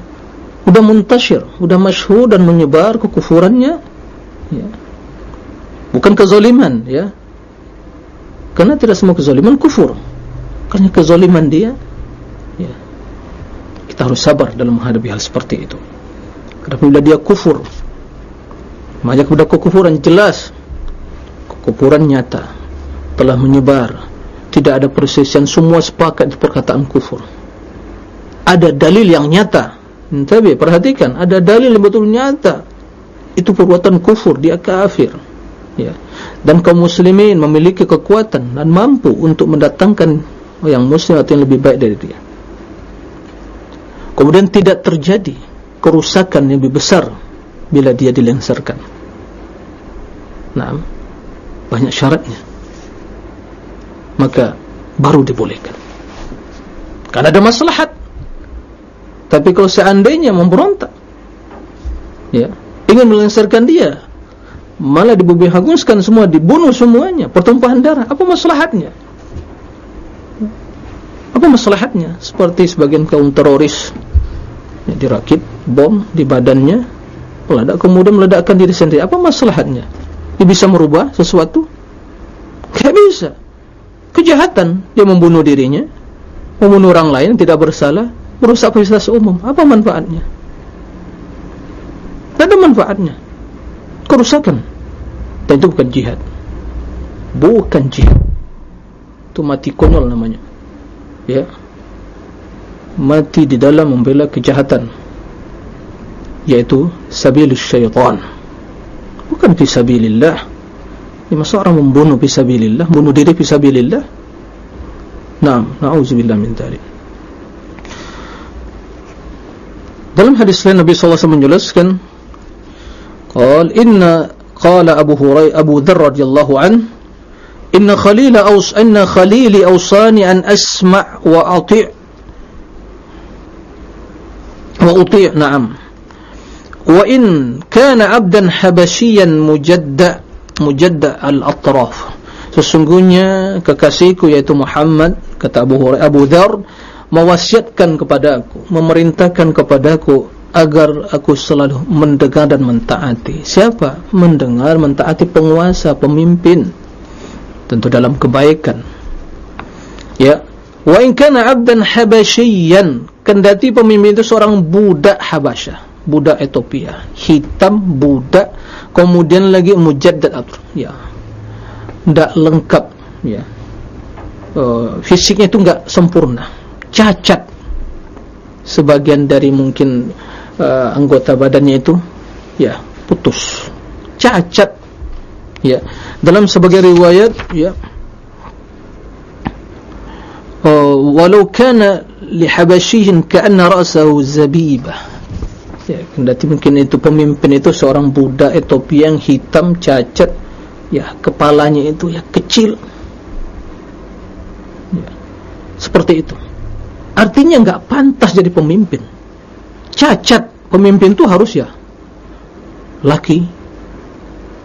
sudah muntasyir sudah masyhur dan menyebar kekufurannya. Ya. Bukan kezaliman ya. Karena tidak semua kezaliman kufur. Karena kezaliman dia ya. Kita harus sabar dalam menghadapi hal seperti itu. Karena bila dia kufur maka sudah kekufuran jelas kekufuran nyata telah menyebar. Tidak ada persisian semua sepakat di perkataan kufur. Ada dalil yang nyata tapi perhatikan ada dalil yang betul nyata. Itu perbuatan kufur dia kafir. Ya. Dan kaum muslimin memiliki kekuatan dan mampu untuk mendatangkan yang muslim atau yang lebih baik dari dia. Kemudian tidak terjadi kerusakan yang lebih besar bila dia dilensarkan nah banyak syaratnya. Maka baru dibolehkan. Karena ada maslahat tapi kalau seandainya memberontak ya, ingin melensarkan dia malah dibubihaguskan semua, dibunuh semuanya pertumpahan darah, apa masalahnya? Apa masalahnya? Seperti sebagian kaum teroris ya, dirakit bom di badannya meledak kemudian meledakkan diri sendiri. Apa masalahnya? Dia bisa merubah sesuatu? Tidak bisa. Kejahatan dia membunuh dirinya membunuh orang lain tidak bersalah merusak fasilitas umum. Apa manfaatnya? Tidak ada manfaatnya. Kerusakan. Dan itu bukan jihad. Bukan jihad. Itu mati konyol namanya. Ya. Mati di dalam membela kejahatan. Yaitu sabilus syaitan. Bukan fisabilillah ini masa orang membunuh fisabilillah bunuh diri fisabilillah naam na'udzubillah min talik Dalam hadis lain Nabi SAW menjelaskan Qal inna qala Abu Huray Abu Dharr radhiyallahu an inna khalila aus inna khalili awsani an asma' wa ati' wa uti' na'am wa in kana 'abdan habasyian mujadda mujadda al-atraf sesungguhnya kekasihku yaitu Muhammad kata Abu Hurairah Abu Dzar mewasiatkan kepada aku memerintahkan kepada aku agar aku selalu mendengar dan mentaati. Siapa mendengar mentaati penguasa pemimpin? Tentu dalam kebaikan. Ya. Wa in kana 'abdan habasyian kendati pemimpin itu seorang budak Habasyah budak Ethiopia hitam budak kemudian lagi mujaddad atur. Ya. Tidak lengkap. Ya. Uh, fisiknya itu enggak sempurna cacat sebagian dari mungkin uh, anggota badannya itu ya putus. Cacat. Ya dalam sebagai riwayat ya. Uh, walau kana lihabashihin ka'anna ra'sahu zabibah. Ya, kendati mungkin itu pemimpin itu seorang budak Ethiopia yang hitam cacat. Ya kepalanya itu ya kecil. Ya, seperti itu artinya enggak pantas jadi pemimpin. Cacat pemimpin itu harus ya laki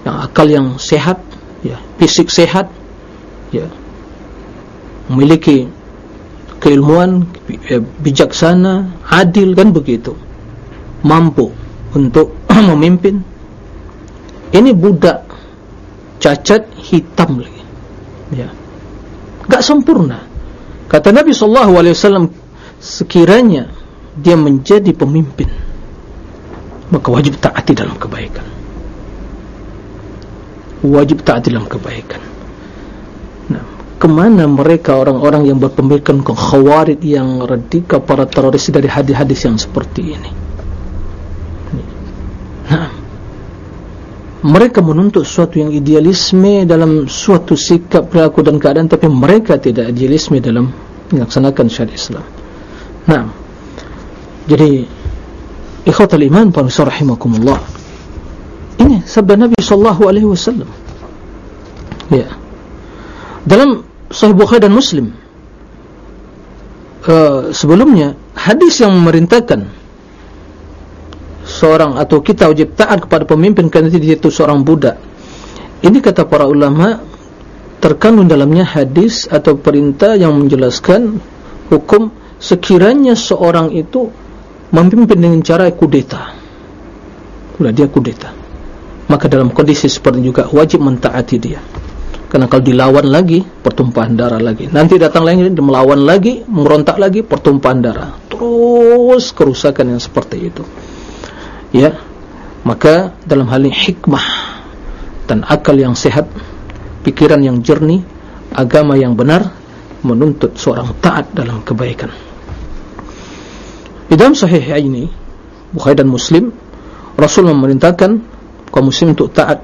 yang akal yang sehat ya fisik sehat ya memiliki keilmuan ya, bijaksana adil kan begitu. Mampu untuk memimpin. Ini budak cacat hitam lagi ya. Enggak sempurna. Kata Nabi sallallahu alaihi wasallam sekiranya dia menjadi pemimpin maka wajib taati dalam kebaikan. Wajib taati dalam kebaikan. Nah kemana mereka orang-orang yang berpemikiran khawarij yang radikal para teroris dari hadis-hadis yang seperti ini? Nah, mereka menuntut suatu yang idealisme dalam suatu sikap perilaku dan keadaan, tapi mereka tidak idealisme dalam melaksanakan syariat Islam. Nah, jadi ikhwatul iman para rahimakumullah. Ini sabda Nabi sallallahu alaihi wasallam. Ya. Dalam Sahih Bukhari dan Muslim uh, sebelumnya hadis yang memerintahkan seorang atau kita wajib taat kepada pemimpin kerana dia itu seorang budak ini kata para ulama terkandung dalamnya hadis atau perintah yang menjelaskan hukum sekiranya seorang itu memimpin dengan cara kudeta. Sudah dia kudeta. Maka dalam kondisi seperti juga wajib mentaati dia. Karena kalau dilawan lagi pertumpahan darah lagi. Nanti datang lagi melawan lagi merontak lagi pertumpahan darah. Terus kerusakan yang seperti itu. Ya. Maka dalam hal ini hikmah dan akal yang sehat pikiran yang jernih agama yang benar menuntut seorang taat dalam kebaikan di dalam sahih ini Bukhari dan Muslim Rasul memerintahkan kaum muslim untuk taat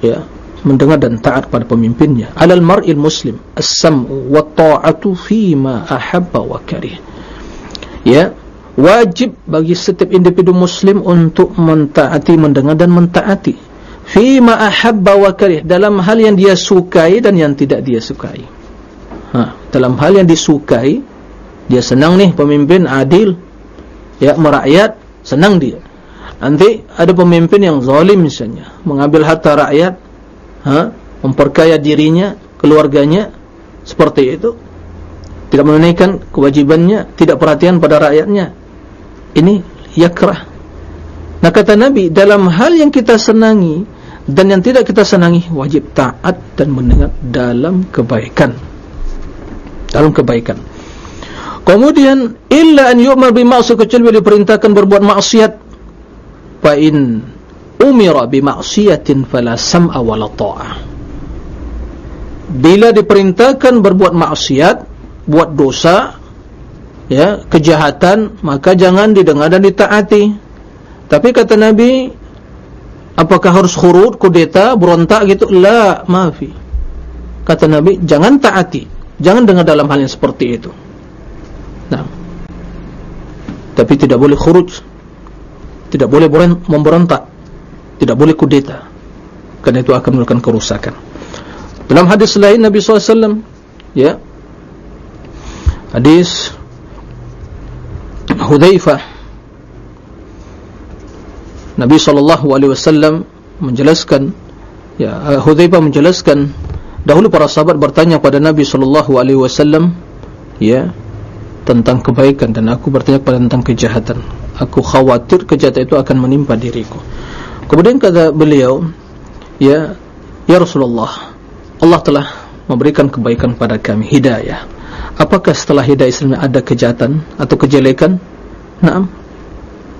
ya mendengar dan taat pada pemimpinnya. Alal mar'il muslim as-sam'u wa ta'atu fi ma ahabba wa karih. Ya wajib bagi setiap individu muslim untuk mentaati mendengar dan mentaati. Fi ma ahabba wa karih dalam hal yang dia sukai dan yang tidak dia sukai. Ha dalam hal yang disukai dia senang nih pemimpin adil ya merakyat senang dia. Nanti ada pemimpin yang zalim misalnya mengambil harta rakyat ha memperkaya dirinya keluarganya seperti itu. Tidak menunaikan kewajibannya tidak perhatian pada rakyatnya. Ini yakrah. Nah kata Nabi dalam hal yang kita senangi dan yang tidak kita senangi wajib taat dan mendengar dalam kebaikan. Dalam kebaikan kemudian illa an yu'mar bima'asih kecuali diperintahkan berbuat maksiat fa in umira bima'siyatin fala sam'a wala ta'ah. Bila diperintahkan berbuat maksiat buat dosa ya kejahatan maka jangan didengar dan ditaati. Tapi kata Nabi apakah harus khurud kudeta berontak gitu? La maafi kata Nabi jangan taati. Jangan dengar dalam hal yang seperti itu nah tapi tidak boleh khuruj. Tidak boleh memberontak. Tidak boleh kudeta. Karena itu akan melakukan kerusakan. Dalam hadis lain Nabi SAW ya hadis Hudzaifah Nabi wasallam menjelaskan ya Hudzaifah menjelaskan dahulu para sahabat bertanya kepada Nabi wasallam ya tentang kebaikan dan aku bertanya kepada tentang kejahatan. Aku khawatir kejahatan itu akan menimpa diriku. Kemudian kata beliau ya ya Rasulullah Allah telah memberikan kebaikan pada kami hidayah. Apakah setelah hidayah Islam ada kejahatan atau kejelekan? Naam.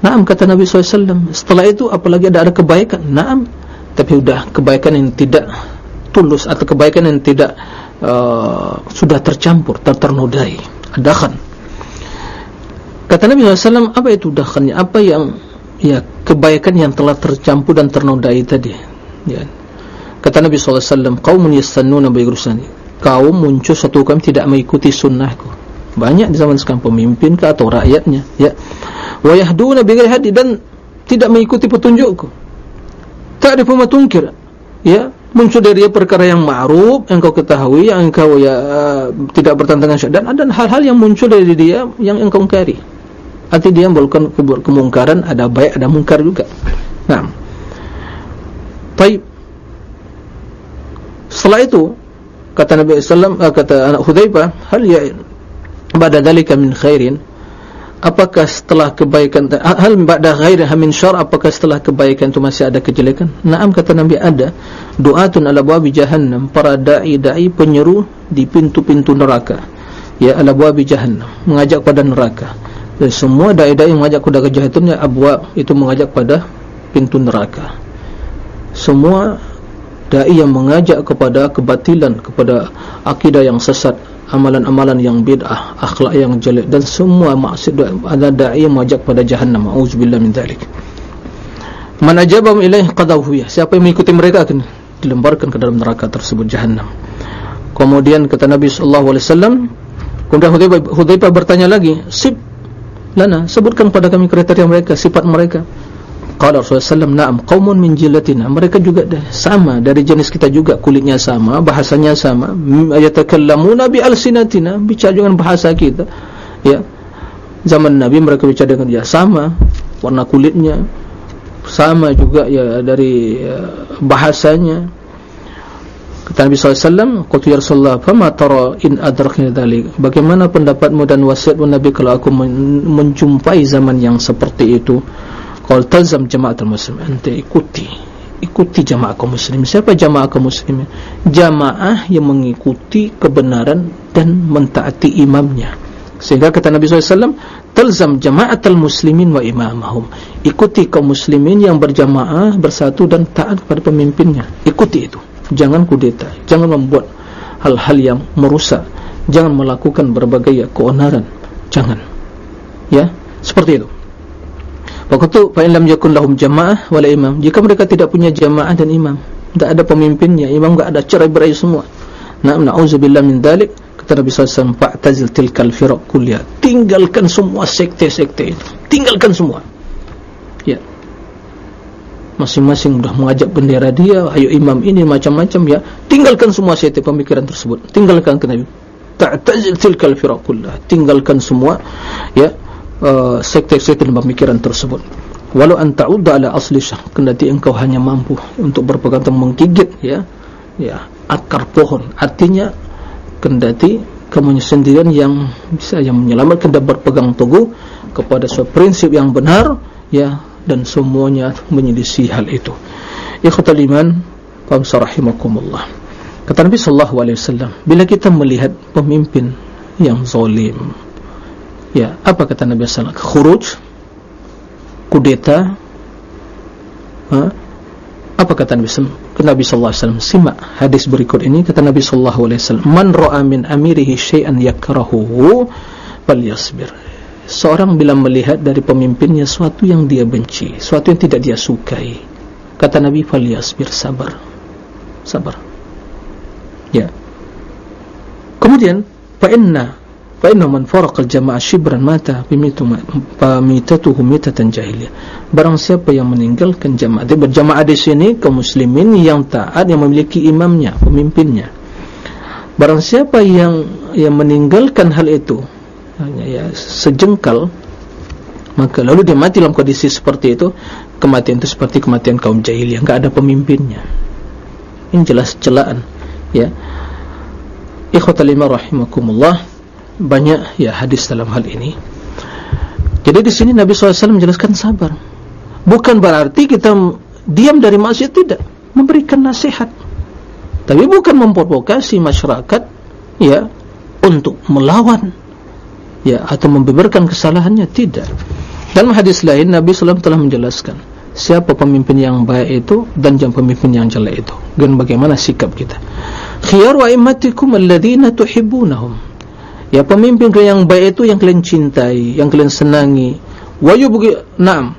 Naam kata Nabi SAW setelah itu apalagi ada ada kebaikan? Naam. Tapi sudah kebaikan yang tidak tulus atau kebaikan yang tidak uh, sudah tercampur terternodai. Adakhan Kata Nabi SAW, apa itu dakhannya? Apa yang ya kebaikan yang telah tercampur dan ternodai tadi? Ya. Kata Nabi SAW, Qawmun yastannuna bi'urusani. Kaum muncul satu kaum tidak mengikuti sunnahku. Banyak di zaman sekarang pemimpin ke atau rakyatnya. Ya. Wa yahduna bi'ghairi hadi dan tidak mengikuti petunjukku. Tak ada pun tungkir. Ya, muncul dari perkara yang ma'ruf yang kau ketahui yang engkau ya uh, tidak bertentangan syariat dan ada hal-hal yang muncul dari dia yang engkau ingkari Arti dia melakukan kemungkaran Ada baik, ada mungkar juga. Nah. Taib. Setelah itu Kata Nabi SAW uh, Kata anak Hudaibah Hal ya Bada dalika min khairin? Apakah setelah kebaikan Hal ba'da khairin min syar Apakah setelah kebaikan itu masih ada kejelekan? Naam kata Nabi ada. Do'atun ala buabi jahannam. Para da'i-da'i penyeru Di pintu-pintu neraka. Ya ala buabi jahannam. Mengajak pada neraka dan semua dai-dai mengajak kepada kejahatannya abwa itu mengajak pada pintu neraka. Semua dai yang mengajak kepada kebatilan kepada akidah yang sesat amalan-amalan yang bid'ah akhlak yang jelek dan semua maksud ada dai yang mengajak kepada jahannam. Auzubillah min dzalik man ajabahum ilaih qadahu siapa yang mengikuti mereka akan dilemparkan ke dalam neraka tersebut jahannam. Kemudian kata Nabi wasallam kemudian Hudzaifah bertanya lagi sib lana sebutkan pada kami kriteria mereka sifat mereka. Qala rasulullah na'am qaumun min jillatina. Mereka juga sama dari jenis kita juga kulitnya sama bahasanya sama. Ayatakallamuna bi alsinatina bicara dengan bahasa kita. Ya. Zaman nabi mereka bicara dengan dia sama. Warna kulitnya sama juga ya dari ya, bahasanya Kata Nabi SAW, Qultu ya Rasulullah, Fama tara in adraknya dhalik. Bagaimana pendapatmu dan wasiatmu Nabi kalau aku men menjumpai zaman yang seperti itu? Qul tazam jama'at al-muslim. Ante ikuti. Ikuti jamaah kaum muslim. Siapa jamaah kaum muslim? Jamaah yang mengikuti kebenaran dan mentaati imamnya. Sehingga kata Nabi SAW, Talzam jama'at al-muslimin wa imamahum. Ikuti kaum muslimin yang berjamaah, bersatu dan taat kepada pemimpinnya. Ikuti itu jangan kudeta, jangan membuat hal-hal yang merusak, jangan melakukan berbagai keonaran, jangan. Ya, seperti itu. Waktu fa in lam yakun lahum jamaah wala imam. Jika mereka tidak punya jamaah dan imam, tidak ada pemimpinnya, imam enggak ada cerai berai semua. Na na'udzubillah min dzalik. Kata Nabi wasallam, "Fa'tazil tilkal firaq kulliyah." Tinggalkan semua sekte-sekte itu. Tinggalkan semua masing-masing sudah mengajak bendera dia ayo imam ini macam-macam ya. Tinggalkan semua syaitan pemikiran tersebut. Tinggalkan kena ta'tazil tilkal firaqullah tinggalkan semua ya uh, sekte-sekte dan pemikiran tersebut. Walau anta udda ala asli syah kendati engkau hanya mampu untuk berpegang teguh menggigit ya ya akar pohon. Artinya kendati sendirian yang bisa yang menyelamatkan dan berpegang teguh kepada suatu prinsip yang benar ya dan semuanya menyelisih hal itu. Ikhwatul iman, rahimakumullah. Kata Nabi sallallahu alaihi wasallam, bila kita melihat pemimpin yang zalim, ya, apa kata Nabi wasallam? Khuruj, kudeta, ha? Apa kata Nabi sallallahu Nabi wasallam? Simak hadis berikut ini kata Nabi sallallahu alaihi wasallam, "Man ra'a min amirihi syai'an yakrahuhu falyasbir." Seorang bila melihat dari pemimpinnya sesuatu yang dia benci, sesuatu yang tidak dia sukai, kata Nabi Faliyasbir sabar, sabar. Ya. Kemudian, fa inna fa inna man faraqa al-jama'a shibran mata bimitatuhu mitatan jahiliyah. Barang siapa yang meninggalkan jamaah, dia berjamaah di sini kaum muslimin yang taat yang memiliki imamnya, pemimpinnya. Barang siapa yang yang meninggalkan hal itu, hanya ya sejengkal maka lalu dia mati dalam kondisi seperti itu kematian itu seperti kematian kaum jahiliyah. Enggak ada pemimpinnya. Ini jelas celaan ya. Ikhwatal iman rahimakumullah banyak ya hadis dalam hal ini. Jadi di sini Nabi SAW menjelaskan sabar. Bukan berarti kita diam dari maksiat tidak. Memberikan nasihat. Tapi bukan memprovokasi masyarakat ya untuk melawan ya atau membeberkan kesalahannya? Tidak. Dalam hadis lain Nabi SAW telah menjelaskan siapa pemimpin yang baik itu dan jangan pemimpin yang jelek itu dan bagaimana sikap kita. Khiyar wa immatikum alladhina tuhibbunahum. Ya pemimpin yang baik itu yang kalian cintai yang kalian senangi. Wa yubghi na'am.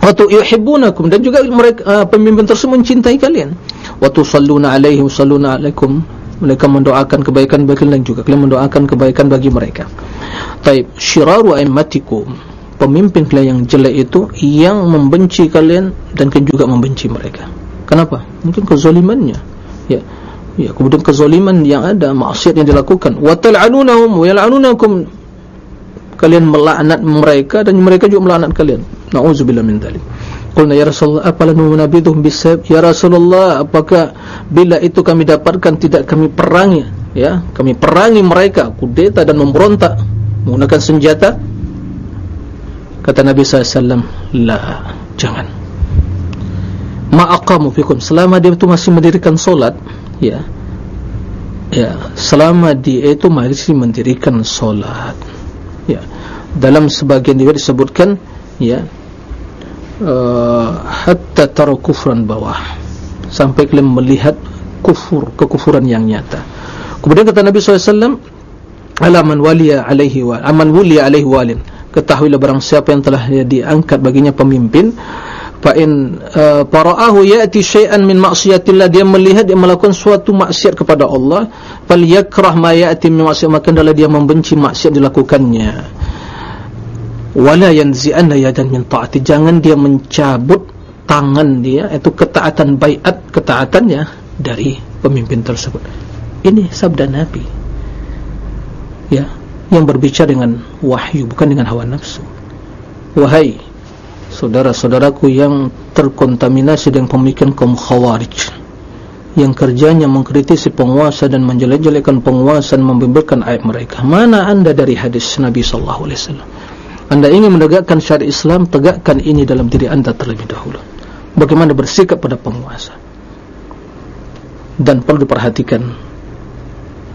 Wa yuhibbunakum dan juga mereka uh, pemimpin tersebut mencintai kalian. Wa tusalluna alaihi wa salluna alaikum mereka mendoakan kebaikan bagi kalian juga. Kalian mendoakan kebaikan bagi mereka. Taib syiraru immatikum pemimpin kalian yang jelek itu yang membenci kalian dan kalian juga membenci mereka. Kenapa? mungkin kezalimannya ya. Ya kemudian kezaliman yang ada maksiat yang dilakukan. Wa tal'anunahum wa yal'anunakum. Kalian melaknat mereka dan mereka juga melaknat kalian. Na'udzubillah min dzalik qulna ya rasulullah apala nunabidhum bisab ya rasulullah apakah bila itu kami dapatkan tidak kami perangi? Ya kami perangi mereka kudeta dan memberontak menggunakan senjata. Kata Nabi SAW la jangan. Ma'aqamu fikum selama dia itu masih mendirikan solat ya. Ya selama dia itu masih mendirikan solat ya. Dalam sebagian dia disebutkan ya uh, hatta taru kufran bawah. Sampai kalian melihat kufur kekufuran yang nyata. Kemudian kata Nabi SAW alaman waliya alaihi wa aman wuliya alaihi walin. Ketahuilah barang siapa yang telah diangkat baginya pemimpin fa in paraahu yati syai'an min maksiatillah dia melihat dia melakukan suatu maksiat kepada Allah fal yakrah ma yati min maksiat maka dia membenci maksiat dilakukannya wala yanzi'anna yadan min ta'ati. Jangan dia mencabut tangan dia itu ketaatan baiat ketaatannya dari pemimpin tersebut. Ini sabda nabi. Ya yang berbicara dengan wahyu bukan dengan hawa nafsu. Wahai saudara-saudaraku yang terkontaminasi dengan pemikiran kaum khawarij yang kerjanya mengkritisi penguasa dan menjelek-jelekkan penguasa dan membimbingkan ayat mereka. Mana anda dari hadis Nabi sallallahu alaihi wasallam anda ingin menegakkan syariat Islam tegakkan ini dalam diri anda terlebih dahulu. Bagaimana bersikap pada penguasa? Dan perlu diperhatikan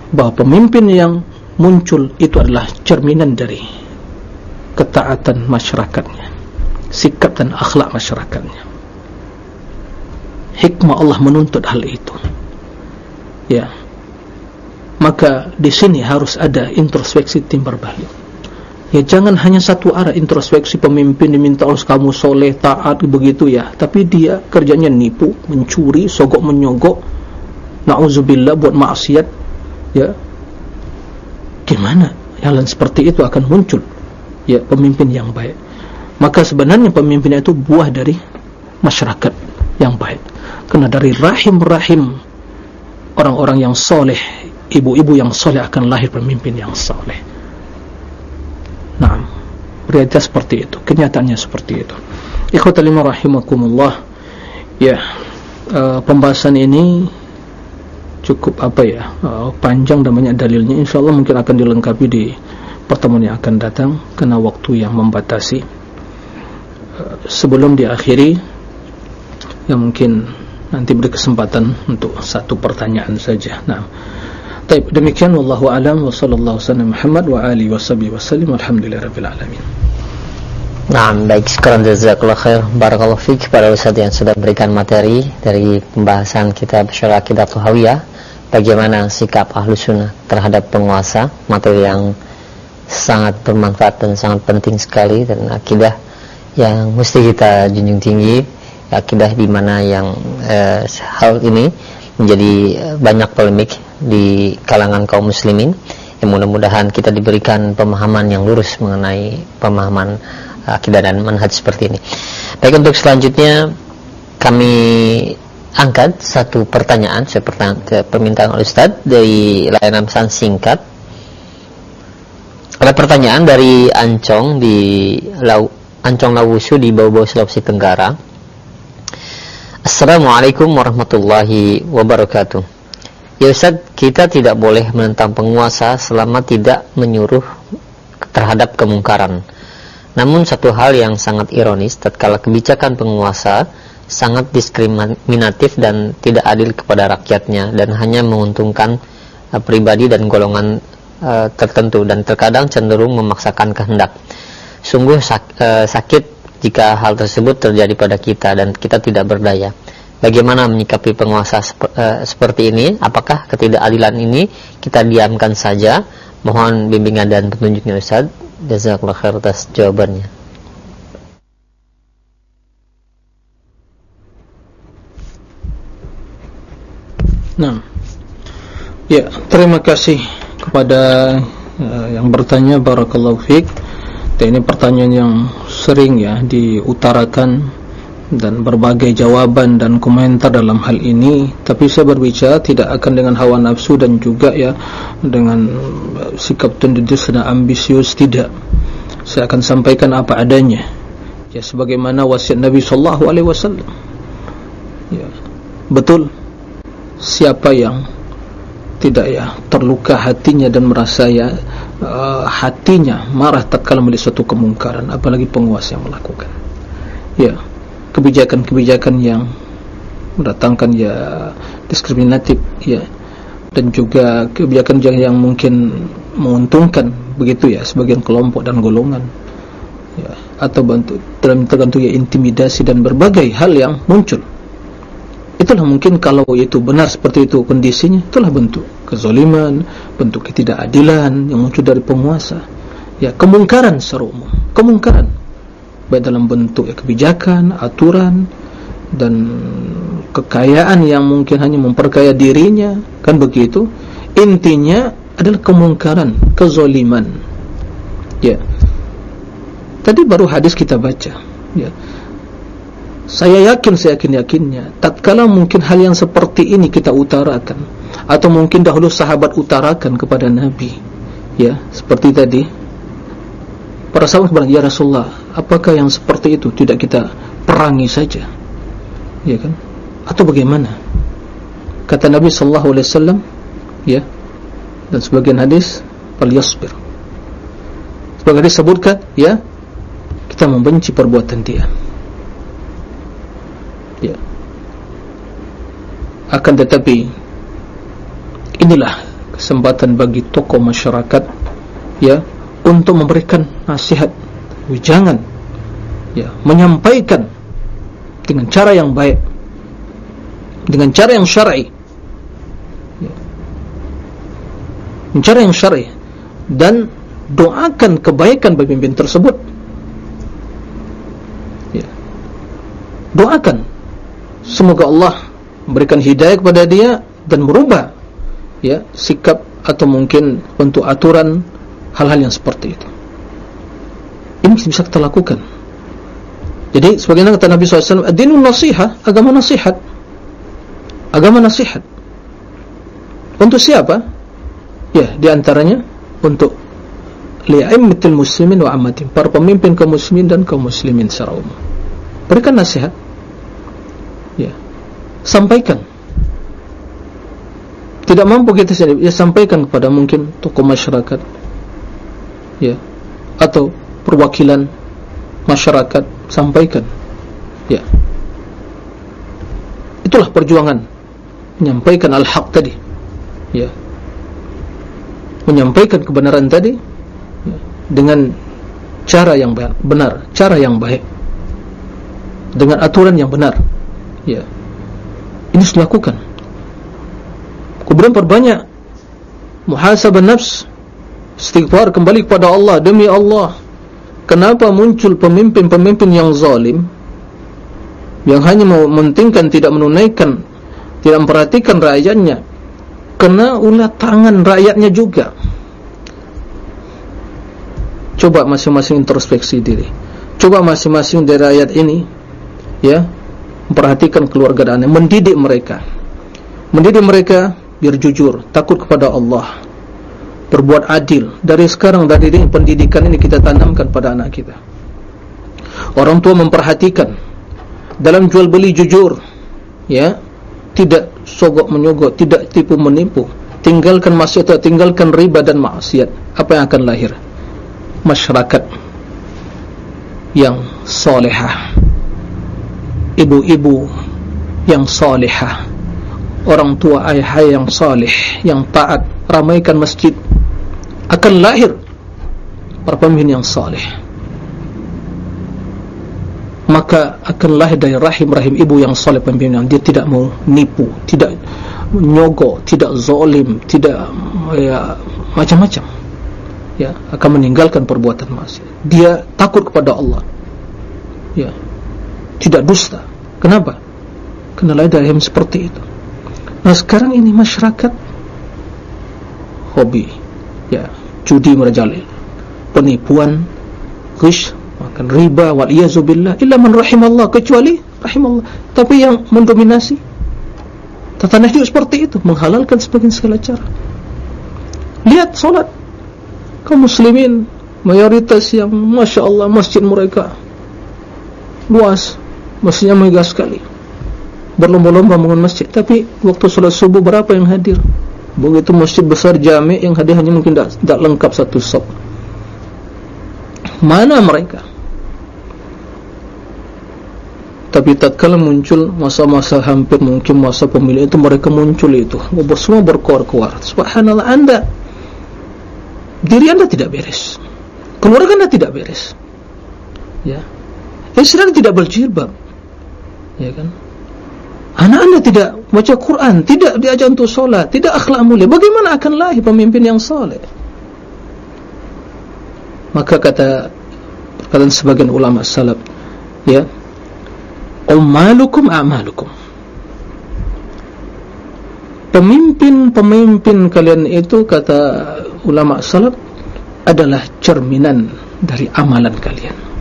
bahawa pemimpin yang muncul itu adalah cerminan dari ketaatan masyarakatnya sikap dan akhlak masyarakatnya. Hikmah Allah menuntut hal itu. Ya. Maka di sini harus ada introspeksi timbal balik ya jangan hanya satu arah introspeksi pemimpin diminta harus kamu soleh taat begitu ya. Tapi dia kerjanya nipu mencuri sogok menyogok. Na'udzubillah buat maksiat ya. Bagaimana jalan seperti itu akan muncul? Ya pemimpin yang baik. Maka sebenarnya pemimpin itu buah dari masyarakat yang baik. Karena dari rahim-rahim orang-orang yang soleh ibu-ibu yang soleh akan lahir pemimpin yang soleh nah realitas seperti itu. Kenyataannya seperti itu. Ikhwatalima rahimakumullah. Ya uh, pembahasan ini cukup apa ya uh, panjang dan banyak dalilnya. Insyaallah mungkin akan dilengkapi di pertemuan yang akan datang karena waktu yang membatasi. Uh, sebelum diakhiri yang mungkin nanti beri kesempatan untuk satu pertanyaan saja. Nah Taib, demikian. Wallahu alam. Wa sallallahu sallam Muhammad wa alihi wa sahbihi wa sallim. Alhamdulillah rabbil alamin. Nah, baik. Sekarang jazakallah khair. Barakallahu fiik pada ustaz yang sudah berikan materi dari pembahasan kitab Syarah Akidah Tuhawiyah bagaimana sikap ahlu sunnah terhadap penguasa materi yang sangat bermanfaat dan sangat penting sekali dan akidah yang mesti kita junjung tinggi akidah di mana yang eh, hal ini menjadi eh, banyak polemik di kalangan kaum muslimin. Yang mudah-mudahan kita diberikan pemahaman yang lurus mengenai pemahaman akidah dan manhaj seperti ini. Baik untuk selanjutnya kami angkat satu pertanyaan. Saya permintaan oleh Ustaz dari layanan pesan singkat. Ada pertanyaan dari Ancong di Lau, Ancong Lawusu di Bau-Bau Sulawesi Tenggara. Assalamualaikum warahmatullahi wabarakatuh. Ya Ustaz, kita tidak boleh menentang penguasa selama tidak menyuruh terhadap kemungkaran. Namun satu hal yang sangat ironis tatkala kebijakan penguasa sangat diskriminatif dan tidak adil kepada rakyatnya dan hanya menguntungkan uh, pribadi dan golongan uh, tertentu dan terkadang cenderung memaksakan kehendak. Sungguh sak, uh, sakit jika hal tersebut terjadi pada kita dan kita tidak berdaya. Bagaimana menyikapi penguasa sep uh, seperti ini? Apakah ketidakadilan ini kita diamkan saja? Mohon bimbingan dan petunjuknya Ustaz. Jazakallahu khair atas jawabannya. Nah, ya terima kasih kepada uh, yang bertanya Barakallahu Fik ini pertanyaan yang sering ya diutarakan dan berbagai jawaban dan komentar dalam hal ini. Tapi saya berbicara tidak akan dengan hawa nafsu dan juga ya dengan sikap tendedus dan ambisius tidak. Saya akan sampaikan apa adanya. Ya sebagaimana wasiat Nabi sallallahu alaihi wasallam. Ya betul. Siapa yang tidak ya terluka hatinya dan merasa ya uh, hatinya marah tatkala melihat suatu kemungkaran apalagi penguasa yang melakukan. Ya kebijakan-kebijakan yang mendatangkan ya diskriminatif ya. Dan juga kebijakan yang mungkin menguntungkan begitu ya sebagian kelompok dan golongan. Ya atau bantu dalam tergantung ya intimidasi dan berbagai hal yang muncul. Itulah mungkin kalau itu benar seperti itu kondisinya itulah bentuk kezaliman bentuk ketidakadilan yang muncul dari penguasa. Ya kemungkaran secara umum kemungkaran. Baik dalam bentuk ya, kebijakan aturan dan kekayaan yang mungkin hanya memperkaya dirinya. Kan begitu? Intinya adalah kemungkaran kezaliman. Ya. Tadi baru hadis kita baca. Ya. Saya yakin, saya yakin-yakinnya tatkala mungkin hal yang seperti ini kita utarakan atau mungkin dahulu sahabat utarakan kepada Nabi. Ya, seperti tadi. Para sahabat berkata, ya Rasulullah apakah yang seperti itu tidak kita perangi saja? Ya kan, atau bagaimana? Kata Nabi Sallallahu Alaihi Wasallam ya, dan sebagian hadis fal yasbir sebagian hadis sebutkan ya, kita membenci perbuatan dia. Ya. akan tetapi inilah kesempatan bagi tokoh masyarakat ya untuk memberikan nasihat jangan ya menyampaikan dengan cara yang baik dengan cara yang syar'i ya. cara yang syar'i dan doakan kebaikan pemimpin tersebut ya. doakan semoga Allah memberikan hidayah kepada dia dan merubah ya sikap atau mungkin untuk aturan hal-hal yang seperti itu. Ini bisa kita lakukan. Jadi sebagaimana kata Nabi SAW adinun nasihat agama nasihat. Agama nasihat. Untuk siapa? ya di antaranya untuk li'immitil muslimin wa ammatim para pemimpin kaum muslimin dan kaum muslimin secara umum. Berikan nasihat. Ya. Sampaikan tidak mampu kita sendiri. Ya sampaikan kepada mungkin tokoh masyarakat. Ya. Atau perwakilan masyarakat sampaikan. Ya. Itulah perjuangan. Menyampaikan al-haq tadi. Ya. Menyampaikan kebenaran tadi. Ya, dengan cara yang benar. Cara yang baik. Dengan aturan yang benar. Ya. Ini dilakukan kemudian perbanyak muhasabah nafs istighfar kembali kepada Allah demi Allah. Kenapa muncul pemimpin-pemimpin yang zalim yang hanya mementingkan tidak menunaikan tidak memperhatikan rakyatnya? Kena ulah tangan rakyatnya juga. Coba masing-masing introspeksi diri. Coba masing-masing dari rakyat ini ya memperhatikan keluarga dan mendidik mereka. Mendidik mereka biar jujur, takut kepada Allah. Berbuat adil. Dari sekarang dari ini pendidikan ini kita tanamkan pada anak kita. Orang tua memperhatikan. Dalam jual beli jujur ya tidak sogok menyogok tidak tipu menipu. Tinggalkan maksiat tinggalkan riba dan maksiat apa yang akan lahir? Masyarakat yang solehah. Ibu-ibu yang solehah orang tua ayah yang soleh yang taat ramaikan masjid akan lahir para pemimpin yang soleh maka akan lahir dari rahim-rahim ibu yang soleh pemimpin yang dia tidak mau nipu tidak nyogok tidak zolim tidak ya, macam-macam. Ya akan meninggalkan perbuatan maksiat. Dia takut kepada Allah. Ya tidak dusta. Kenapa? Kerana lahir dari rahim seperti itu nah sekarang ini masyarakat hobi ya judi merajalela. Penipuan ghish makan riba wal iyazubillah illa man rahimallah kecuali rahimallah. Tapi yang mendominasi tata hidup seperti itu menghalalkan sebagian segala cara. Lihat solat. Kaum muslimin mayoritas yang Masya Allah masjid mereka luas masjidnya megah sekali berlomba-lomba bangun masjid. Tapi waktu solat subuh berapa yang hadir? Begitu masjid besar jami' yang hadir hanya mungkin tak, tak lengkap satu sob mana mereka? Tapi tak kala muncul masa-masa hampir mungkin masa pemilihan itu mereka muncul itu. Semua berkuar-kuar. Subhanallah anda diri anda tidak beres. Keluarga anda tidak beres. Ya. Anda tidak berjilbab. Ya kan anak anda tidak baca Quran tidak diajar untuk solat tidak akhlak mulia bagaimana akan lahir pemimpin yang soleh? Maka kata kata sebagian ulama salaf ya ummalukum a'malukum. Pemimpin-pemimpin kalian itu kata ulama salaf adalah cerminan dari amalan kalian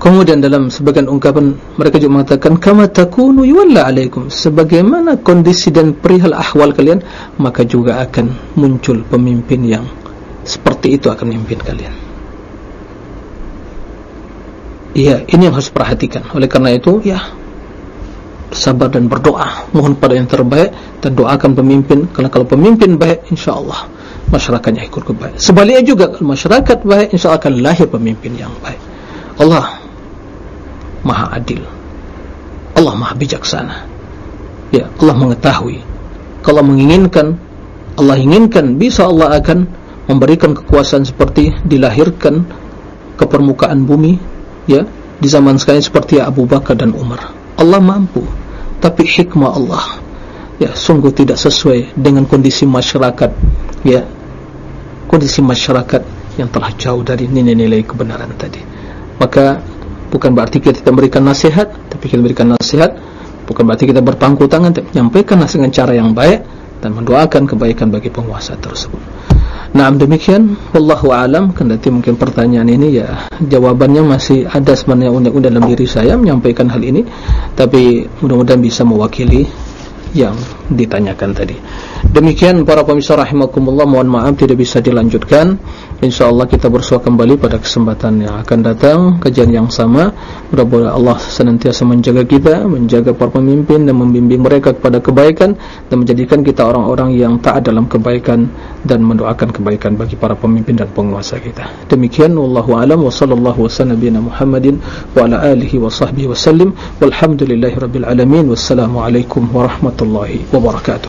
kemudian dalam sebagian ungkapan mereka juga mengatakan kama takunu yuwalla alaikum. Sebagaimana kondisi dan perihal ahwal kalian maka juga akan muncul pemimpin yang seperti itu akan memimpin kalian. Iya ini yang harus perhatikan oleh karena itu ya sabar dan berdoa. Mohon pada yang terbaik dan doakan pemimpin. Karena kalau pemimpin baik insyaAllah masyarakatnya ikut baik. Sebaliknya juga kalau masyarakat baik insyaAllah akan lahir pemimpin yang baik. Allah maha adil. Allah maha bijaksana. Ya Allah mengetahui. Kalau menginginkan Allah inginkan bisa Allah akan memberikan kekuasaan seperti dilahirkan ke permukaan bumi ya di zaman sekarang seperti Abu Bakar dan Umar. Allah mampu tapi hikmah Allah ya sungguh tidak sesuai dengan kondisi masyarakat ya kondisi masyarakat yang telah jauh dari nilai-nilai kebenaran tadi. Maka bukan berarti kita tidak memberikan nasihat tapi kita memberikan nasihat. Bukan berarti kita berpangku tangan tapi menyampaikan nasihat dengan cara yang baik dan mendoakan kebaikan bagi penguasa tersebut. Nah demikian. Wallahu alam. Kendati mungkin pertanyaan ini ya Jawabannya masih ada sebenarnya undang-undang dalam diri saya Menyampaikan hal ini. Tapi mudah-mudahan bisa mewakili Yang ditanyakan tadi. Demikian para pemirsa rahimakumullah Mohon maaf tidak bisa dilanjutkan. InsyaAllah kita bersua kembali pada kesempatan yang akan datang Kajian yang sama. Mudah-mudahan Allah senantiasa menjaga kita Menjaga para pemimpin dan membimbing mereka kepada kebaikan Dan menjadikan kita orang-orang yang taat dalam kebaikan Dan mendoakan kebaikan bagi para pemimpin dan penguasa kita. Demikian Wallahu alam wa sallallahu wa sallam Muhammadin Wa ala alihi wa sahbihi wa sallim. Walhamdulillahi rabbil alamin. Wassalamualaikum warahmatullahi wabarakatuh